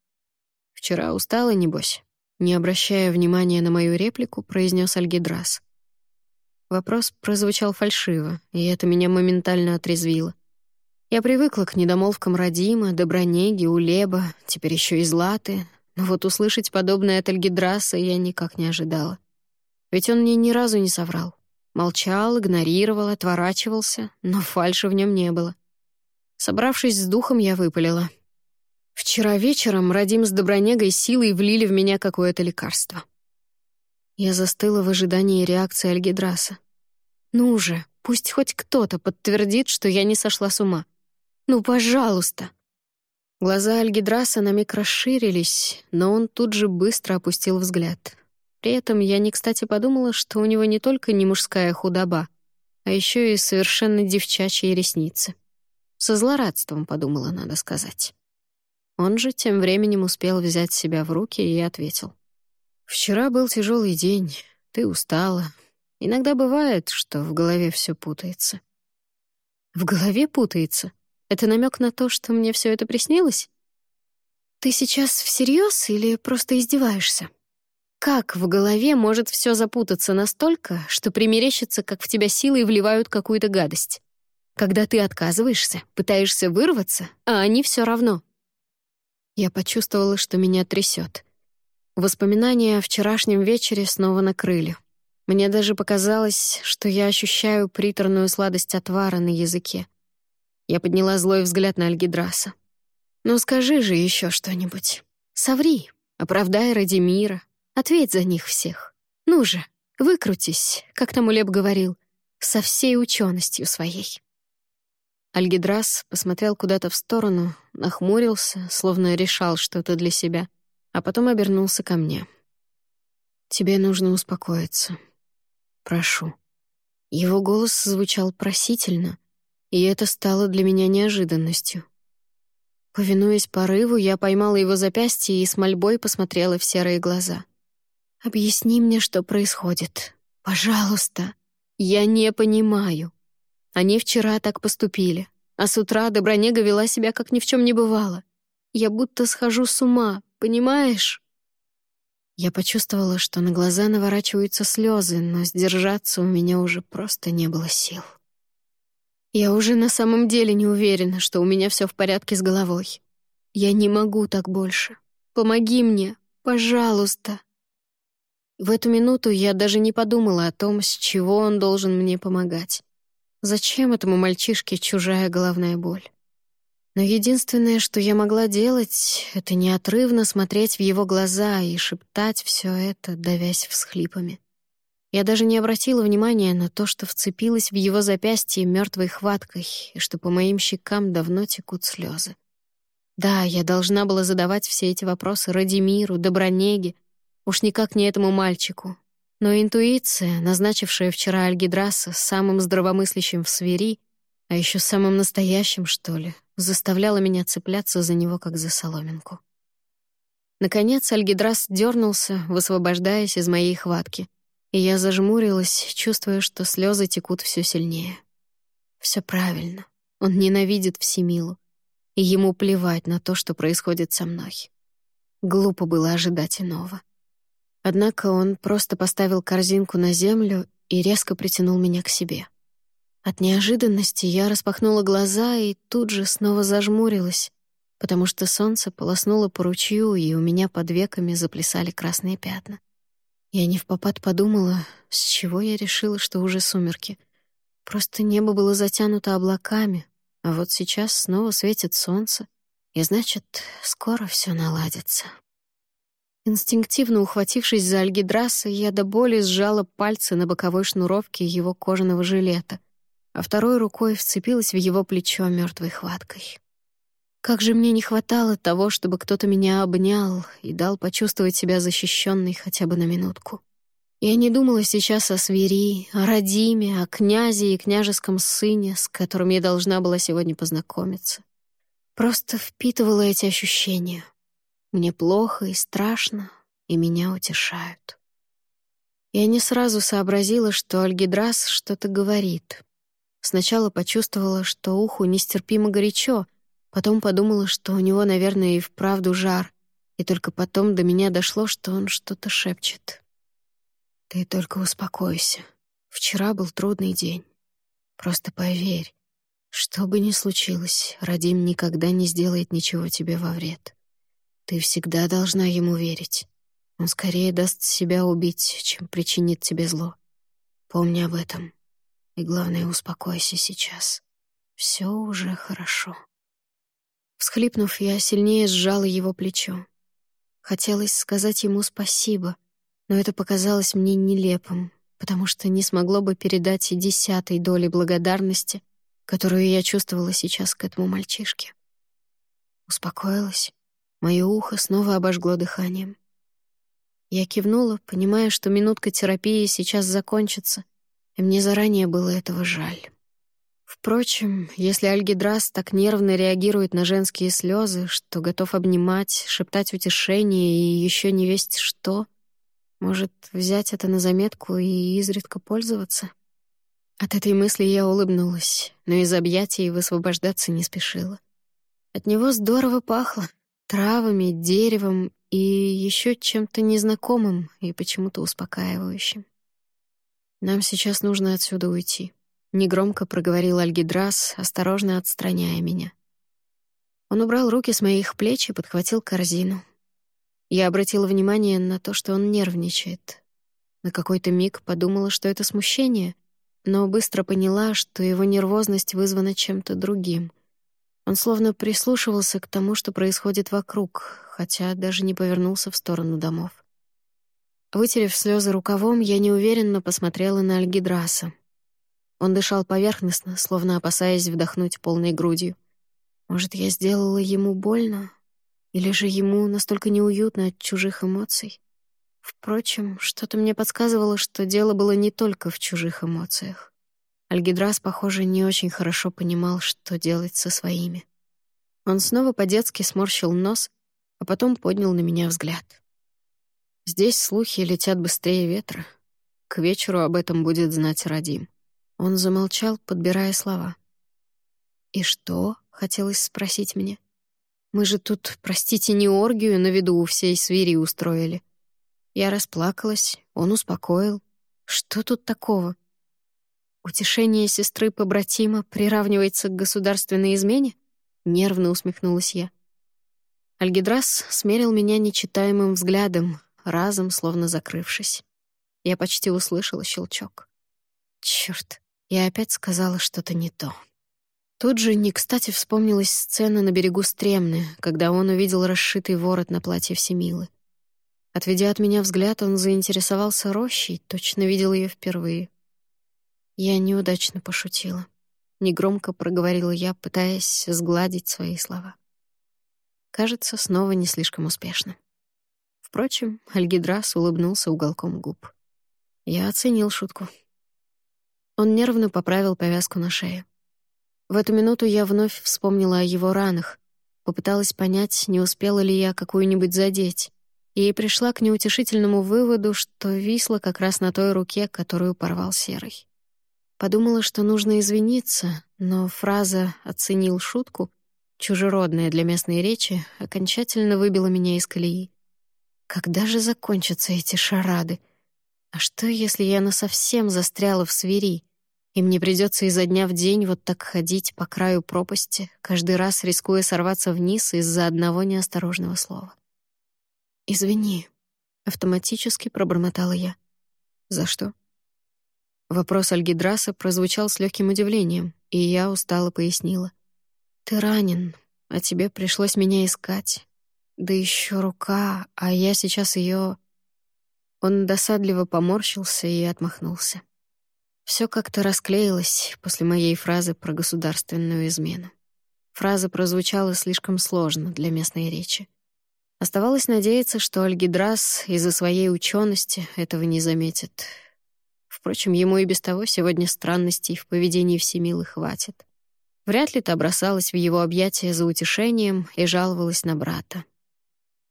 «Вчера устала, небось?» Не обращая внимания на мою реплику, произнес Альгидрас. Вопрос прозвучал фальшиво, и это меня моментально отрезвило. Я привыкла к недомолвкам Радима, Добронеги, Улеба, теперь еще и Златы, но вот услышать подобное от Альгидраса я никак не ожидала. Ведь он мне ни разу не соврал. Молчал, игнорировал, отворачивался, но фальши в нем не было. Собравшись с духом, я выпалила. Вчера вечером Радим с Добронегой силой влили в меня какое-то лекарство. Я застыла в ожидании реакции Альгидраса. «Ну же, пусть хоть кто-то подтвердит, что я не сошла с ума. Ну, пожалуйста!» Глаза Альгидраса на миг расширились, но он тут же быстро опустил взгляд. При этом я не кстати подумала, что у него не только не мужская худоба, а еще и совершенно девчачьи ресницы. Со злорадством подумала, надо сказать. Он же тем временем успел взять себя в руки и ответил. «Вчера был тяжелый день, ты устала. Иногда бывает, что в голове все путается». «В голове путается? Это намек на то, что мне все это приснилось?» «Ты сейчас всерьез или просто издеваешься?» Как в голове может все запутаться настолько, что примерещится, как в тебя силой вливают какую-то гадость? Когда ты отказываешься, пытаешься вырваться, а они все равно. Я почувствовала, что меня трясет. Воспоминания о вчерашнем вечере снова накрыли. Мне даже показалось, что я ощущаю приторную сладость отвара на языке. Я подняла злой взгляд на Альгидраса. «Ну скажи же еще что-нибудь. Соври, оправдай ради мира, Ответь за них всех. Ну же, выкрутись, как там Улеб говорил, со всей ученостью своей. Альгидрас посмотрел куда-то в сторону, нахмурился, словно решал что-то для себя, а потом обернулся ко мне. «Тебе нужно успокоиться. Прошу». Его голос звучал просительно, и это стало для меня неожиданностью. Повинуясь порыву, я поймала его запястье и с мольбой посмотрела в серые глаза. «Объясни мне, что происходит. Пожалуйста. Я не понимаю». Они вчера так поступили, а с утра Добронега вела себя, как ни в чем не бывало. Я будто схожу с ума, понимаешь? Я почувствовала, что на глаза наворачиваются слезы, но сдержаться у меня уже просто не было сил. Я уже на самом деле не уверена, что у меня все в порядке с головой. Я не могу так больше. Помоги мне, пожалуйста. В эту минуту я даже не подумала о том, с чего он должен мне помогать. Зачем этому мальчишке чужая головная боль? Но единственное, что я могла делать, это неотрывно смотреть в его глаза и шептать все это, давясь всхлипами. Я даже не обратила внимания на то, что вцепилась в его запястье мертвой хваткой и что по моим щекам давно текут слезы. Да, я должна была задавать все эти вопросы Радимиру, Добронеге, уж никак не этому мальчику, но интуиция, назначившая вчера Альгидраса самым здравомыслящим в свири, а еще самым настоящим, что ли, заставляла меня цепляться за него, как за соломинку. Наконец Альгидрас дернулся, высвобождаясь из моей хватки, и я зажмурилась, чувствуя, что слезы текут все сильнее. Все правильно. Он ненавидит Всемилу, и ему плевать на то, что происходит со мной. Глупо было ожидать иного. Однако он просто поставил корзинку на землю и резко притянул меня к себе. От неожиданности я распахнула глаза и тут же снова зажмурилась, потому что солнце полоснуло по ручью, и у меня под веками заплясали красные пятна. Я не в попад подумала, с чего я решила, что уже сумерки. Просто небо было затянуто облаками, а вот сейчас снова светит солнце, и значит, скоро все наладится. Инстинктивно ухватившись за альгидраса, я до боли сжала пальцы на боковой шнуровке его кожаного жилета, а второй рукой вцепилась в его плечо мертвой хваткой. Как же мне не хватало того, чтобы кто-то меня обнял и дал почувствовать себя защищенной хотя бы на минутку. Я не думала сейчас о свири, о Радиме, о князе и княжеском сыне, с которым я должна была сегодня познакомиться. Просто впитывала эти ощущения — мне плохо и страшно, и меня утешают. Я не сразу сообразила, что Альгидрас что-то говорит. Сначала почувствовала, что уху нестерпимо горячо, потом подумала, что у него, наверное, и вправду жар, и только потом до меня дошло, что он что-то шепчет. «Ты только успокойся. Вчера был трудный день. Просто поверь, что бы ни случилось, Радим никогда не сделает ничего тебе во вред. Ты всегда должна ему верить. Он скорее даст себя убить, чем причинит тебе зло. Помни об этом. И главное, успокойся сейчас. Все уже хорошо. Всхлипнув, я сильнее сжала его плечо. Хотелось сказать ему спасибо, но это показалось мне нелепым, потому что не смогло бы передать и десятой доли благодарности, которую я чувствовала сейчас к этому мальчишке. Успокоилась, Мое ухо снова обожгло дыханием. Я кивнула, понимая, что минутка терапии сейчас закончится, и мне заранее было этого жаль. Впрочем, если Альгидрас так нервно реагирует на женские слезы, что готов обнимать, шептать утешение и еще не весть что, может, взять это на заметку и изредка пользоваться? От этой мысли я улыбнулась, но из объятий высвобождаться не спешила. От него здорово пахло, травами, деревом и еще чем-то незнакомым и почему-то успокаивающим. «Нам сейчас нужно отсюда уйти», — негромко проговорил Альгидрас, осторожно отстраняя меня. Он убрал руки с моих плеч и подхватил корзину. Я обратила внимание на то, что он нервничает. На какой-то миг подумала, что это смущение, но быстро поняла, что его нервозность вызвана чем-то другим — он словно прислушивался к тому, что происходит вокруг, хотя даже не повернулся в сторону домов. Вытерев слезы рукавом, я неуверенно посмотрела на Альгидраса. Он дышал поверхностно, словно опасаясь вдохнуть полной грудью. Может, я сделала ему больно? Или же ему настолько неуютно от чужих эмоций? Впрочем, что-то мне подсказывало, что дело было не только в чужих эмоциях. Альгидрас, похоже, не очень хорошо понимал, что делать со своими. Он снова по-детски сморщил нос, а потом поднял на меня взгляд. Здесь слухи летят быстрее ветра. К вечеру об этом будет знать Радим. Он замолчал, подбирая слова. «И что?» — хотелось спросить мне. «Мы же тут, простите, не оргию на виду у всей свири устроили». Я расплакалась, он успокоил. «Что тут такого?» «Утешение сестры-побратима приравнивается к государственной измене?» — нервно усмехнулась я. Альгидрас смерил меня нечитаемым взглядом, разом словно закрывшись. Я почти услышала щелчок. Черт, я опять сказала что-то не то. Тут же не кстати вспомнилась сцена на берегу Стремны, когда он увидел расшитый ворот на платье Всемилы. Отведя от меня взгляд, он заинтересовался рощей, точно видел ее впервые. Я неудачно пошутила. Негромко проговорила я, пытаясь сгладить свои слова. Кажется, снова не слишком успешно. Впрочем, Альгидрас улыбнулся уголком губ. Я оценил шутку. Он нервно поправил повязку на шее. В эту минуту я вновь вспомнила о его ранах, попыталась понять, не успела ли я какую-нибудь задеть, и пришла к неутешительному выводу, что висла как раз на той руке, которую порвал Серый. Подумала, что нужно извиниться, но фраза «оценил шутку», чужеродная для местной речи, окончательно выбила меня из колеи. Когда же закончатся эти шарады? А что, если я насовсем застряла в свири, и мне придется изо дня в день вот так ходить по краю пропасти, каждый раз рискуя сорваться вниз из-за одного неосторожного слова? «Извини», — автоматически пробормотала я. «За что?» Вопрос Альгидраса прозвучал с легким удивлением, и я устало пояснила. «Ты ранен, а тебе пришлось меня искать. Да еще рука, а я сейчас ее. Он досадливо поморщился и отмахнулся. Все как-то расклеилось после моей фразы про государственную измену. Фраза прозвучала слишком сложно для местной речи. Оставалось надеяться, что Альгидрас из-за своей учености этого не заметит, Впрочем, ему и без того сегодня странностей в поведении Всемилы хватит. Вряд ли та бросалась в его объятия за утешением и жаловалась на брата.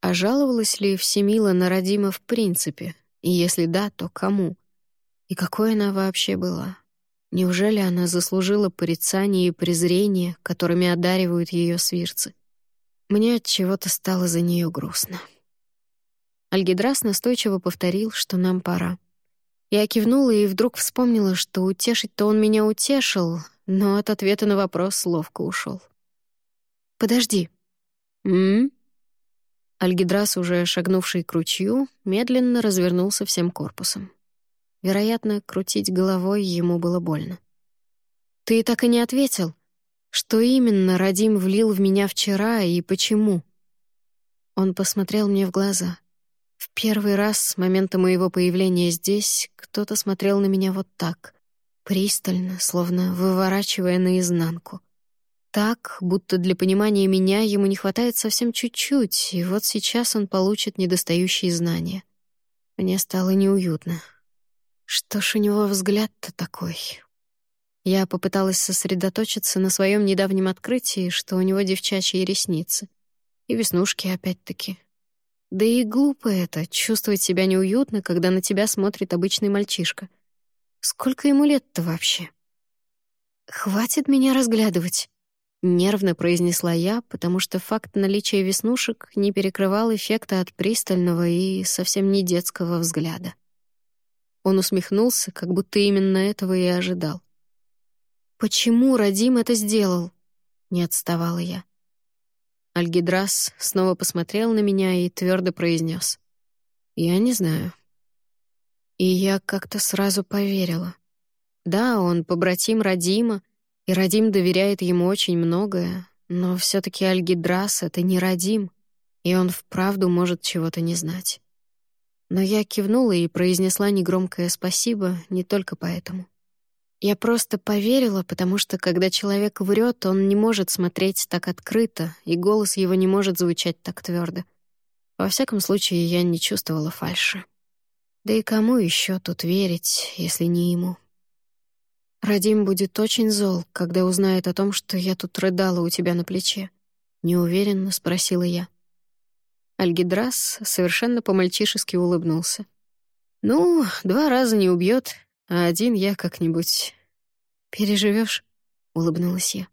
А жаловалась ли Всемила на Родима в принципе? И если да, то кому? И какой она вообще была? Неужели она заслужила порицание и презрение, которыми одаривают ее свирцы? Мне от чего-то стало за нее грустно. Альгидрас настойчиво повторил, что нам пора. Я кивнула и вдруг вспомнила, что утешить-то он меня утешил, но от ответа на вопрос ловко ушел. «Подожди». «М?», Альгидрас, уже шагнувший к ручью, медленно развернулся всем корпусом. Вероятно, крутить головой ему было больно. «Ты так и не ответил. Что именно Радим влил в меня вчера и почему?» Он посмотрел мне в глаза. В первый раз с момента моего появления здесь кто-то смотрел на меня вот так, пристально, словно выворачивая наизнанку. Так, будто для понимания меня ему не хватает совсем чуть-чуть, и вот сейчас он получит недостающие знания. Мне стало неуютно. Что ж у него взгляд-то такой? Я попыталась сосредоточиться на своем недавнем открытии, что у него девчачьи ресницы. И веснушки опять-таки. Да и глупо это — чувствовать себя неуютно, когда на тебя смотрит обычный мальчишка. Сколько ему лет-то вообще? «Хватит меня разглядывать», — нервно произнесла я, потому что факт наличия веснушек не перекрывал эффекта от пристального и совсем не детского взгляда. Он усмехнулся, как будто именно этого и ожидал. «Почему Радим это сделал?» — не отставала я. Альгидрас снова посмотрел на меня и твердо произнес: «Я не знаю». И я как-то сразу поверила. Да, он побратим Радима, и Радим доверяет ему очень многое, но все таки Альгидрас — это не Радим, и он вправду может чего-то не знать. Но я кивнула и произнесла негромкое спасибо не только поэтому. Я просто поверила, потому что, когда человек врет, он не может смотреть так открыто, и голос его не может звучать так твердо. Во всяком случае, я не чувствовала фальши. Да и кому еще тут верить, если не ему? Радим будет очень зол, когда узнает о том, что я тут рыдала у тебя на плече. Неуверенно спросила я. Альгидрас совершенно по-мальчишески улыбнулся. «Ну, два раза не убьет, а один я как-нибудь... Переживешь? улыбнулась я.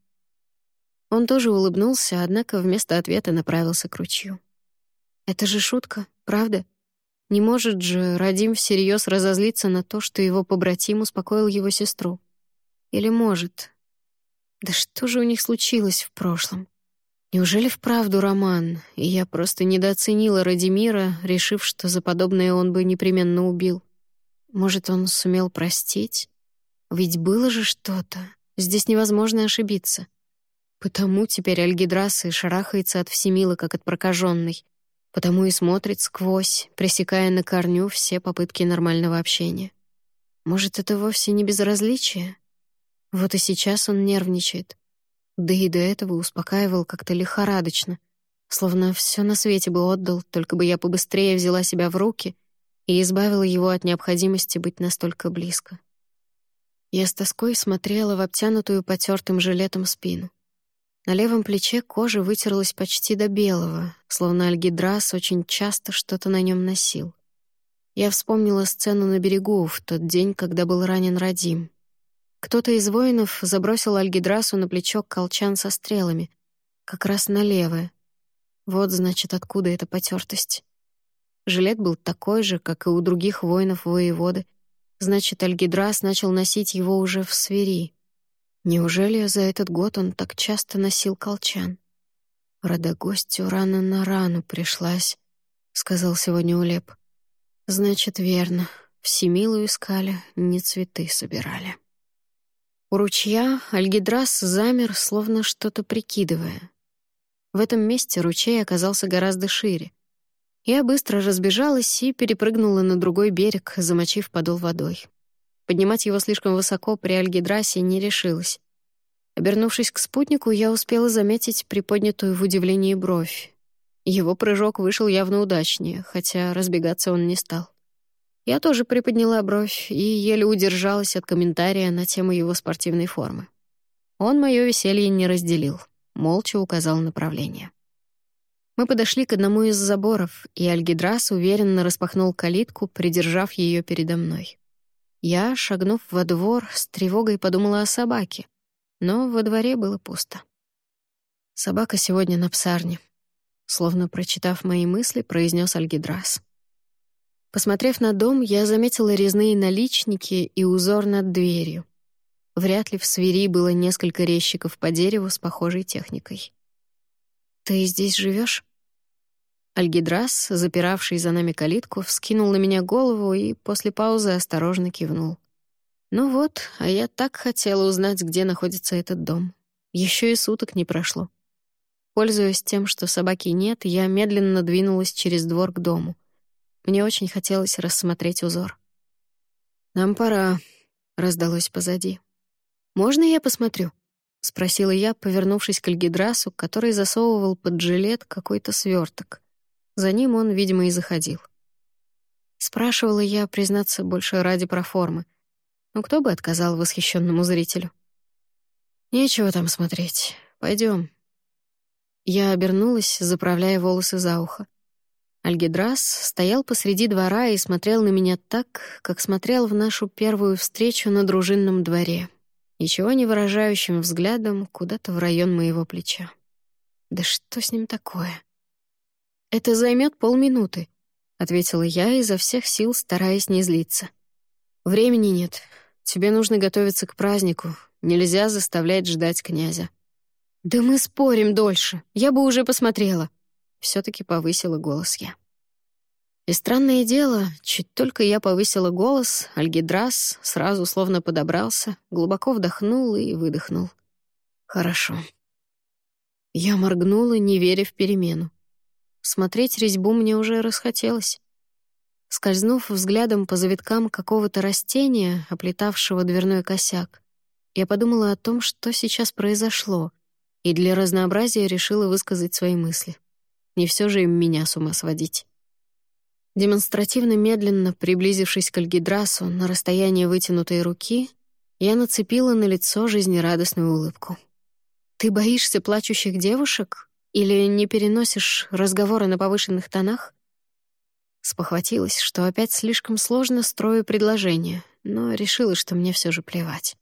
Он тоже улыбнулся, однако вместо ответа направился к ручью. «Это же шутка, правда? Не может же Радим всерьез разозлиться на то, что его побратим успокоил его сестру? Или может? Да что же у них случилось в прошлом? Неужели вправду роман, и я просто недооценила Радимира, решив, что за подобное он бы непременно убил? Может, он сумел простить? Ведь было же что-то. Здесь невозможно ошибиться. Потому теперь Альгидрас и шарахается от Всемила, как от прокаженной. Потому и смотрит сквозь, пресекая на корню все попытки нормального общения. Может, это вовсе не безразличие? Вот и сейчас он нервничает. Да и до этого успокаивал как-то лихорадочно, словно все на свете бы отдал, только бы я побыстрее взяла себя в руки и избавила его от необходимости быть настолько близко. Я с тоской смотрела в обтянутую потертым жилетом спину. На левом плече кожа вытерлась почти до белого, словно Альгидрас очень часто что-то на нем носил. Я вспомнила сцену на берегу в тот день, когда был ранен Радим. Кто-то из воинов забросил Альгидрасу на плечо колчан со стрелами, как раз на левое. Вот, значит, откуда эта потертость. Жилет был такой же, как и у других воинов воеводы. Значит, Альгидрас начал носить его уже в свири. Неужели за этот год он так часто носил колчан? «Родогостью рана на рану пришлась», — сказал сегодня Улеп. «Значит, верно. Всемилу искали, не цветы собирали». У ручья Альгидрас замер, словно что-то прикидывая. В этом месте ручей оказался гораздо шире. Я быстро разбежалась и перепрыгнула на другой берег, замочив подол водой. Поднимать его слишком высоко при Альгидрасе не решилась. Обернувшись к спутнику, я успела заметить приподнятую в удивлении бровь. Его прыжок вышел явно удачнее, хотя разбегаться он не стал. Я тоже приподняла бровь и еле удержалась от комментария на тему его спортивной формы. Он мое веселье не разделил, молча указал направление. Мы подошли к одному из заборов, и Альгидрас уверенно распахнул калитку, придержав ее передо мной. Я, шагнув во двор, с тревогой подумала о собаке, но во дворе было пусто. «Собака сегодня на псарне», — словно прочитав мои мысли, произнес Альгидрас. Посмотрев на дом, я заметила резные наличники и узор над дверью. Вряд ли в свири было несколько резчиков по дереву с похожей техникой. «Ты здесь живешь? Альгидрас, запиравший за нами калитку, вскинул на меня голову и после паузы осторожно кивнул. «Ну вот, а я так хотела узнать, где находится этот дом. Еще и суток не прошло». Пользуясь тем, что собаки нет, я медленно двинулась через двор к дому. Мне очень хотелось рассмотреть узор. «Нам пора», — раздалось позади. «Можно я посмотрю?» — спросила я, повернувшись к Альгидрасу, который засовывал под жилет какой-то сверток. За ним он, видимо, и заходил. Спрашивала я, признаться, больше ради проформы. Но кто бы отказал восхищенному зрителю? «Нечего там смотреть. Пойдем. Я обернулась, заправляя волосы за ухо. Альгидрас стоял посреди двора и смотрел на меня так, как смотрел в нашу первую встречу на дружинном дворе ничего не выражающим взглядом куда-то в район моего плеча. Да что с ним такое? Это займет полминуты, ответила я изо всех сил, стараясь не злиться. Времени нет. Тебе нужно готовиться к празднику. Нельзя заставлять ждать князя. Да мы спорим дольше. Я бы уже посмотрела. все таки повысила голос я. И странное дело, чуть только я повысила голос, Альгидрас сразу словно подобрался, глубоко вдохнул и выдохнул. «Хорошо». Я моргнула, не веря в перемену. Смотреть резьбу мне уже расхотелось. скользнув взглядом по завиткам какого-то растения, оплетавшего дверной косяк, я подумала о том, что сейчас произошло, и для разнообразия решила высказать свои мысли. Не все же им меня с ума сводить. Демонстративно медленно приблизившись к Альгидрасу на расстояние вытянутой руки, я нацепила на лицо жизнерадостную улыбку. «Ты боишься плачущих девушек? Или не переносишь разговоры на повышенных тонах?» Спохватилась, что опять слишком сложно строю предложение, но решила, что мне все же плевать.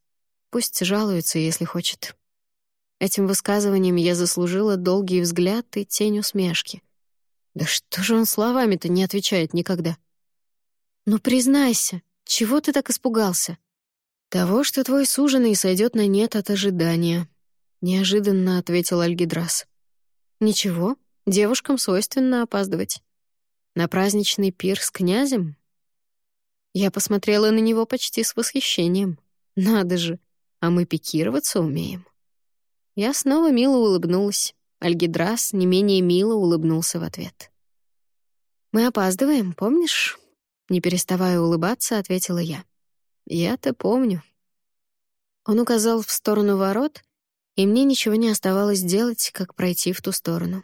Пусть жалуется, если хочет. Этим высказыванием я заслужила долгий взгляд и тень усмешки. Да что же он словами-то не отвечает никогда? «Ну, признайся, чего ты так испугался?» «Того, что твой суженый сойдет на нет от ожидания», — неожиданно ответил Альгидрас. «Ничего, девушкам свойственно опаздывать. На праздничный пир с князем?» Я посмотрела на него почти с восхищением. «Надо же, а мы пикироваться умеем». Я снова мило улыбнулась. Альгидрас не менее мило улыбнулся в ответ. «Мы опаздываем, помнишь?» Не переставая улыбаться, ответила я. «Я-то помню». Он указал в сторону ворот, и мне ничего не оставалось делать, как пройти в ту сторону.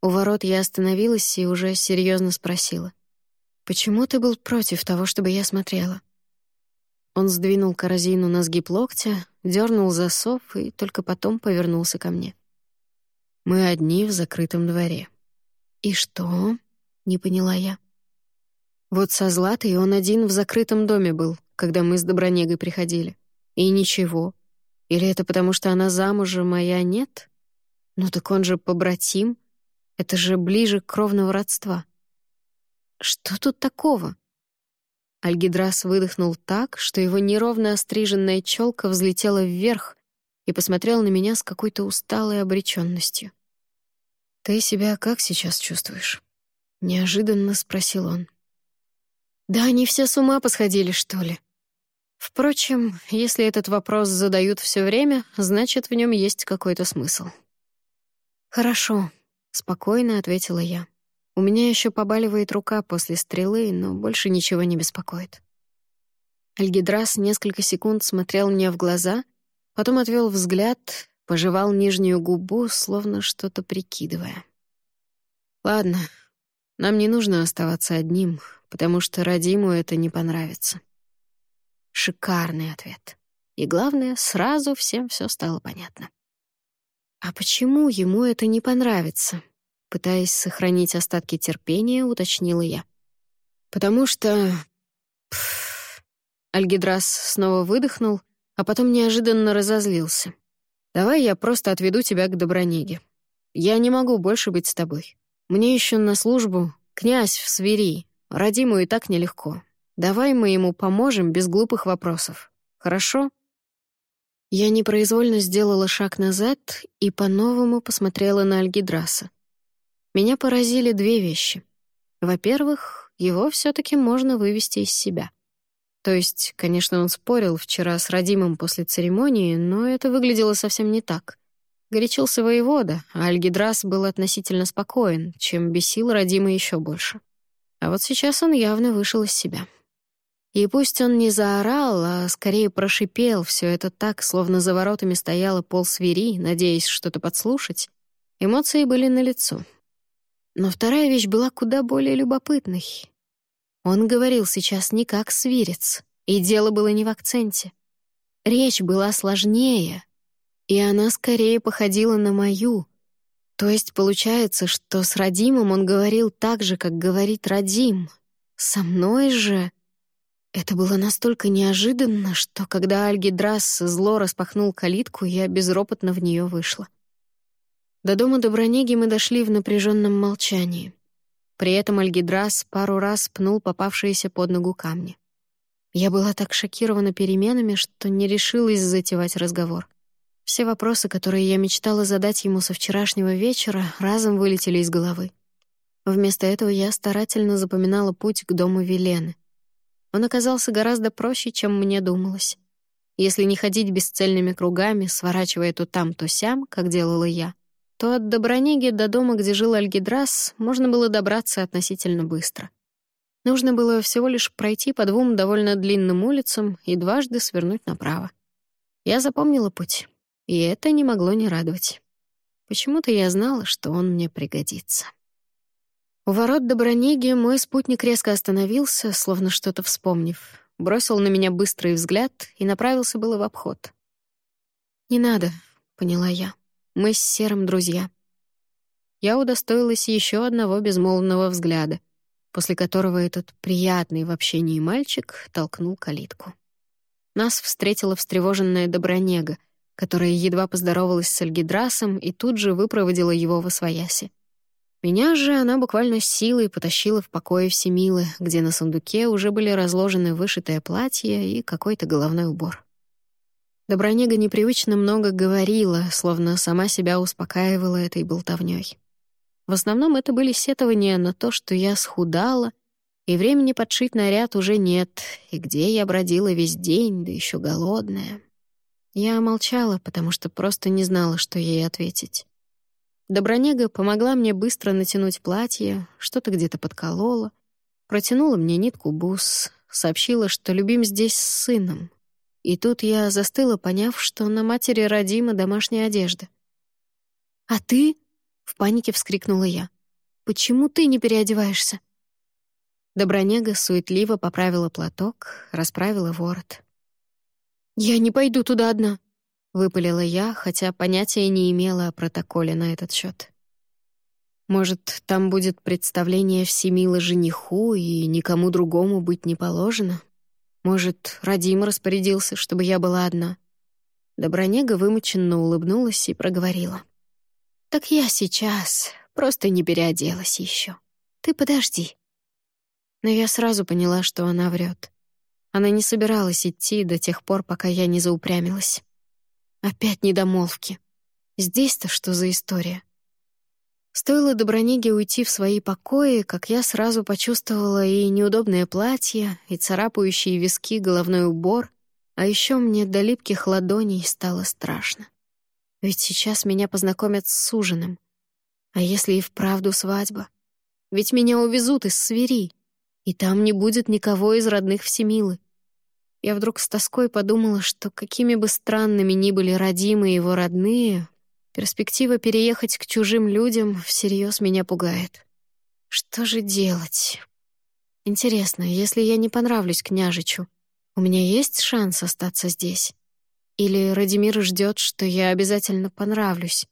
У ворот я остановилась и уже серьезно спросила. «Почему ты был против того, чтобы я смотрела?» Он сдвинул корзину на сгиб локтя, дернул засов и только потом повернулся ко мне. «Мы одни в закрытом дворе». «И что?» — не поняла я. Вот со Златой он один в закрытом доме был, когда мы с Добронегой приходили. И ничего. Или это потому, что она замужем, а я нет? Ну так он же побратим. Это же ближе к кровного родства. Что тут такого? Альгидрас выдохнул так, что его неровно остриженная челка взлетела вверх и посмотрел на меня с какой-то усталой обреченностью. «Ты себя как сейчас чувствуешь?» — неожиданно спросил он. Да они все с ума посходили, что ли? Впрочем, если этот вопрос задают все время, значит, в нем есть какой-то смысл. «Хорошо», — спокойно ответила я. «У меня еще побаливает рука после стрелы, но больше ничего не беспокоит». Альгидрас несколько секунд смотрел мне в глаза, потом отвел взгляд, пожевал нижнюю губу, словно что-то прикидывая. «Ладно, нам не нужно оставаться одним, потому что Радиму это не понравится. Шикарный ответ. И главное, сразу всем все стало понятно. А почему ему это не понравится? Пытаясь сохранить остатки терпения, уточнила я. Потому что... Пфф. Альгидрас снова выдохнул, а потом неожиданно разозлился. «Давай я просто отведу тебя к Добронеге. Я не могу больше быть с тобой. Мне еще на службу князь в свири, Радиму и так нелегко. Давай мы ему поможем без глупых вопросов. Хорошо?» Я непроизвольно сделала шаг назад и по-новому посмотрела на Альгидраса. Меня поразили две вещи. Во-первых, его все таки можно вывести из себя. То есть, конечно, он спорил вчера с Радимом после церемонии, но это выглядело совсем не так. Горячился воевода, а Альгидрас был относительно спокоен, чем бесил Радима еще больше. А вот сейчас он явно вышел из себя. И пусть он не заорал, а скорее прошипел все это так, словно за воротами стояла пол свири, надеясь что-то подслушать, эмоции были налицо. Но вторая вещь была куда более любопытной. Он говорил сейчас не как свирец, и дело было не в акценте. Речь была сложнее, и она скорее походила на мою — то есть получается, что с Радимом он говорил так же, как говорит Радим. Со мной же... Это было настолько неожиданно, что когда Альгидрас зло распахнул калитку, я безропотно в нее вышла. До дома Добронеги мы дошли в напряженном молчании. При этом Альгидрас пару раз пнул попавшиеся под ногу камни. Я была так шокирована переменами, что не решилась затевать разговор. Все вопросы, которые я мечтала задать ему со вчерашнего вечера, разом вылетели из головы. Вместо этого я старательно запоминала путь к дому Велены. Он оказался гораздо проще, чем мне думалось. Если не ходить бесцельными кругами, сворачивая то там, то сям, как делала я, то от Добронеги до дома, где жил Альгидрас, можно было добраться относительно быстро. Нужно было всего лишь пройти по двум довольно длинным улицам и дважды свернуть направо. Я запомнила путь, и это не могло не радовать. Почему-то я знала, что он мне пригодится. У ворот Добронеги мой спутник резко остановился, словно что-то вспомнив, бросил на меня быстрый взгляд и направился было в обход. «Не надо», — поняла я. «Мы с Серым друзья». Я удостоилась еще одного безмолвного взгляда, после которого этот приятный в общении мальчик толкнул калитку. Нас встретила встревоженная Добронега, которая едва поздоровалась с Альгидрасом и тут же выпроводила его во свояси. Меня же она буквально силой потащила в покое Всемилы, где на сундуке уже были разложены вышитое платье и какой-то головной убор. Добронега непривычно много говорила, словно сама себя успокаивала этой болтовнёй. В основном это были сетования на то, что я схудала, и времени подшить наряд уже нет, и где я бродила весь день, да еще голодная. Я молчала, потому что просто не знала, что ей ответить. Добронега помогла мне быстро натянуть платье, что-то где-то подколола, протянула мне нитку бус, сообщила, что любим здесь с сыном. И тут я застыла, поняв, что на матери родима домашняя одежда. «А ты?» — в панике вскрикнула я. «Почему ты не переодеваешься?» Добронега суетливо поправила платок, расправила ворот. «Я не пойду туда одна», — выпалила я, хотя понятия не имела о протоколе на этот счет. «Может, там будет представление всемило жениху, и никому другому быть не положено? Может, Радим распорядился, чтобы я была одна?» Добронега вымученно улыбнулась и проговорила. «Так я сейчас, просто не переоделась еще. Ты подожди». Но я сразу поняла, что она врет. Она не собиралась идти до тех пор, пока я не заупрямилась. Опять недомолвки. Здесь-то что за история? Стоило Добронеге уйти в свои покои, как я сразу почувствовала и неудобное платье, и царапающие виски головной убор, а еще мне до липких ладоней стало страшно. Ведь сейчас меня познакомят с ужином. А если и вправду свадьба? Ведь меня увезут из свери, и там не будет никого из родных Всемилы я вдруг с тоской подумала, что какими бы странными ни были родимые его родные, перспектива переехать к чужим людям всерьез меня пугает. Что же делать? Интересно, если я не понравлюсь княжичу, у меня есть шанс остаться здесь? Или Радимир ждет, что я обязательно понравлюсь?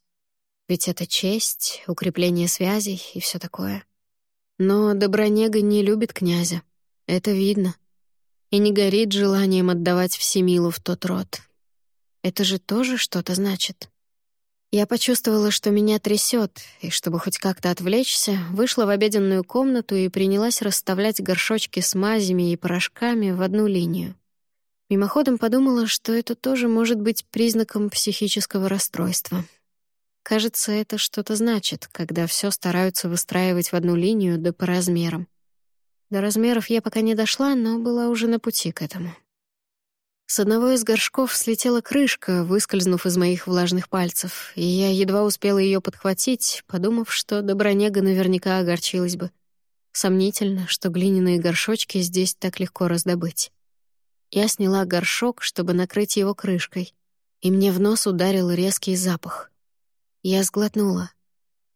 Ведь это честь, укрепление связей и все такое. Но Добронега не любит князя. Это видно и не горит желанием отдавать Всемилу в тот род. Это же тоже что-то значит. Я почувствовала, что меня трясет, и чтобы хоть как-то отвлечься, вышла в обеденную комнату и принялась расставлять горшочки с мазями и порошками в одну линию. Мимоходом подумала, что это тоже может быть признаком психического расстройства. Кажется, это что-то значит, когда все стараются выстраивать в одну линию да по размерам. До размеров я пока не дошла, но была уже на пути к этому. С одного из горшков слетела крышка, выскользнув из моих влажных пальцев, и я едва успела ее подхватить, подумав, что Добронега наверняка огорчилась бы. Сомнительно, что глиняные горшочки здесь так легко раздобыть. Я сняла горшок, чтобы накрыть его крышкой, и мне в нос ударил резкий запах. Я сглотнула.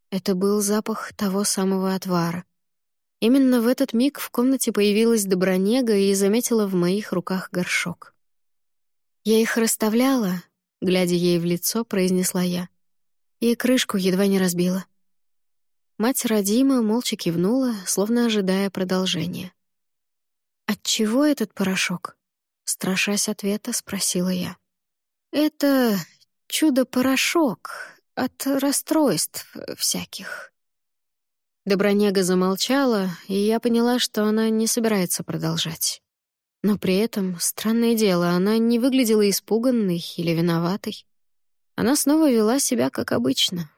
Это был запах того самого отвара. Именно в этот миг в комнате появилась Добронега и заметила в моих руках горшок. «Я их расставляла», — глядя ей в лицо, произнесла я, и крышку едва не разбила. Мать Радима молча кивнула, словно ожидая продолжения. «Отчего этот порошок?» — страшась ответа, спросила я. «Это чудо-порошок от расстройств всяких», Добронега замолчала, и я поняла, что она не собирается продолжать. Но при этом, странное дело, она не выглядела испуганной или виноватой. Она снова вела себя как обычно.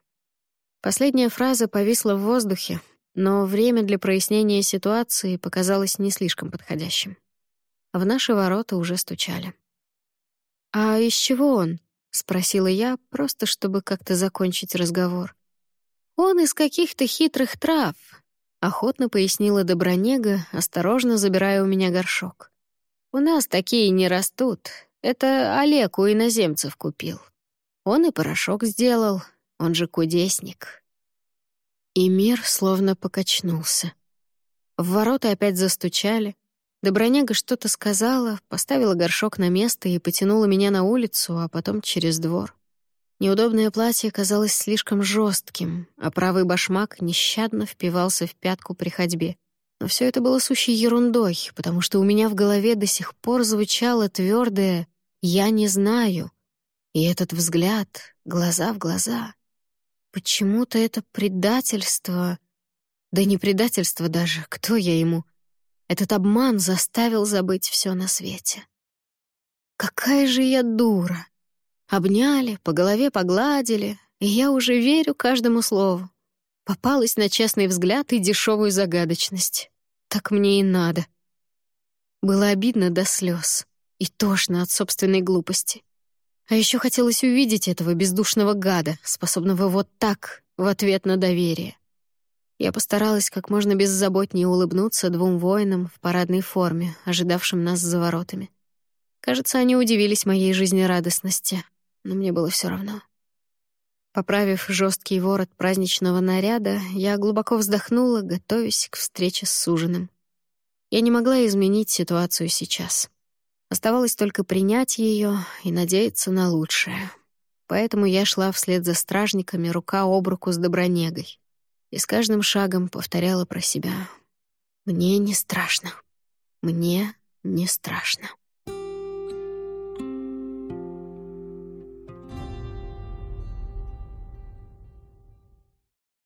Последняя фраза повисла в воздухе, но время для прояснения ситуации показалось не слишком подходящим. В наши ворота уже стучали. «А из чего он?» — спросила я, просто чтобы как-то закончить разговор. Он из каких-то хитрых трав. Охотно пояснила Добронега, осторожно забирая у меня горшок. «У нас такие не растут. Это Олег у иноземцев купил. Он и порошок сделал, он же кудесник». И мир словно покачнулся. В ворота опять застучали. Доброняга что-то сказала, поставила горшок на место и потянула меня на улицу, а потом через двор. Неудобное платье казалось слишком жестким, а правый башмак нещадно впивался в пятку при ходьбе. Но все это было сущей ерундой, потому что у меня в голове до сих пор звучало твердое «я не знаю». И этот взгляд, глаза в глаза. Почему-то это предательство... Да не предательство даже, кто я ему? Этот обман заставил забыть все на свете. Какая же я дура! Обняли, по голове погладили, и я уже верю каждому слову. Попалась на честный взгляд и дешевую загадочность. Так мне и надо. Было обидно до слез и тошно от собственной глупости. А еще хотелось увидеть этого бездушного гада, способного вот так, в ответ на доверие. Я постаралась как можно беззаботнее улыбнуться двум воинам в парадной форме, ожидавшим нас за воротами. Кажется, они удивились моей жизнерадостности, но мне было все равно. Поправив жесткий ворот праздничного наряда, я глубоко вздохнула, готовясь к встрече с суженым. Я не могла изменить ситуацию сейчас. Оставалось только принять ее и надеяться на лучшее. Поэтому я шла вслед за стражниками рука об руку с Добронегой. И с каждым шагом повторяла про себя. «Мне не страшно. Мне не страшно».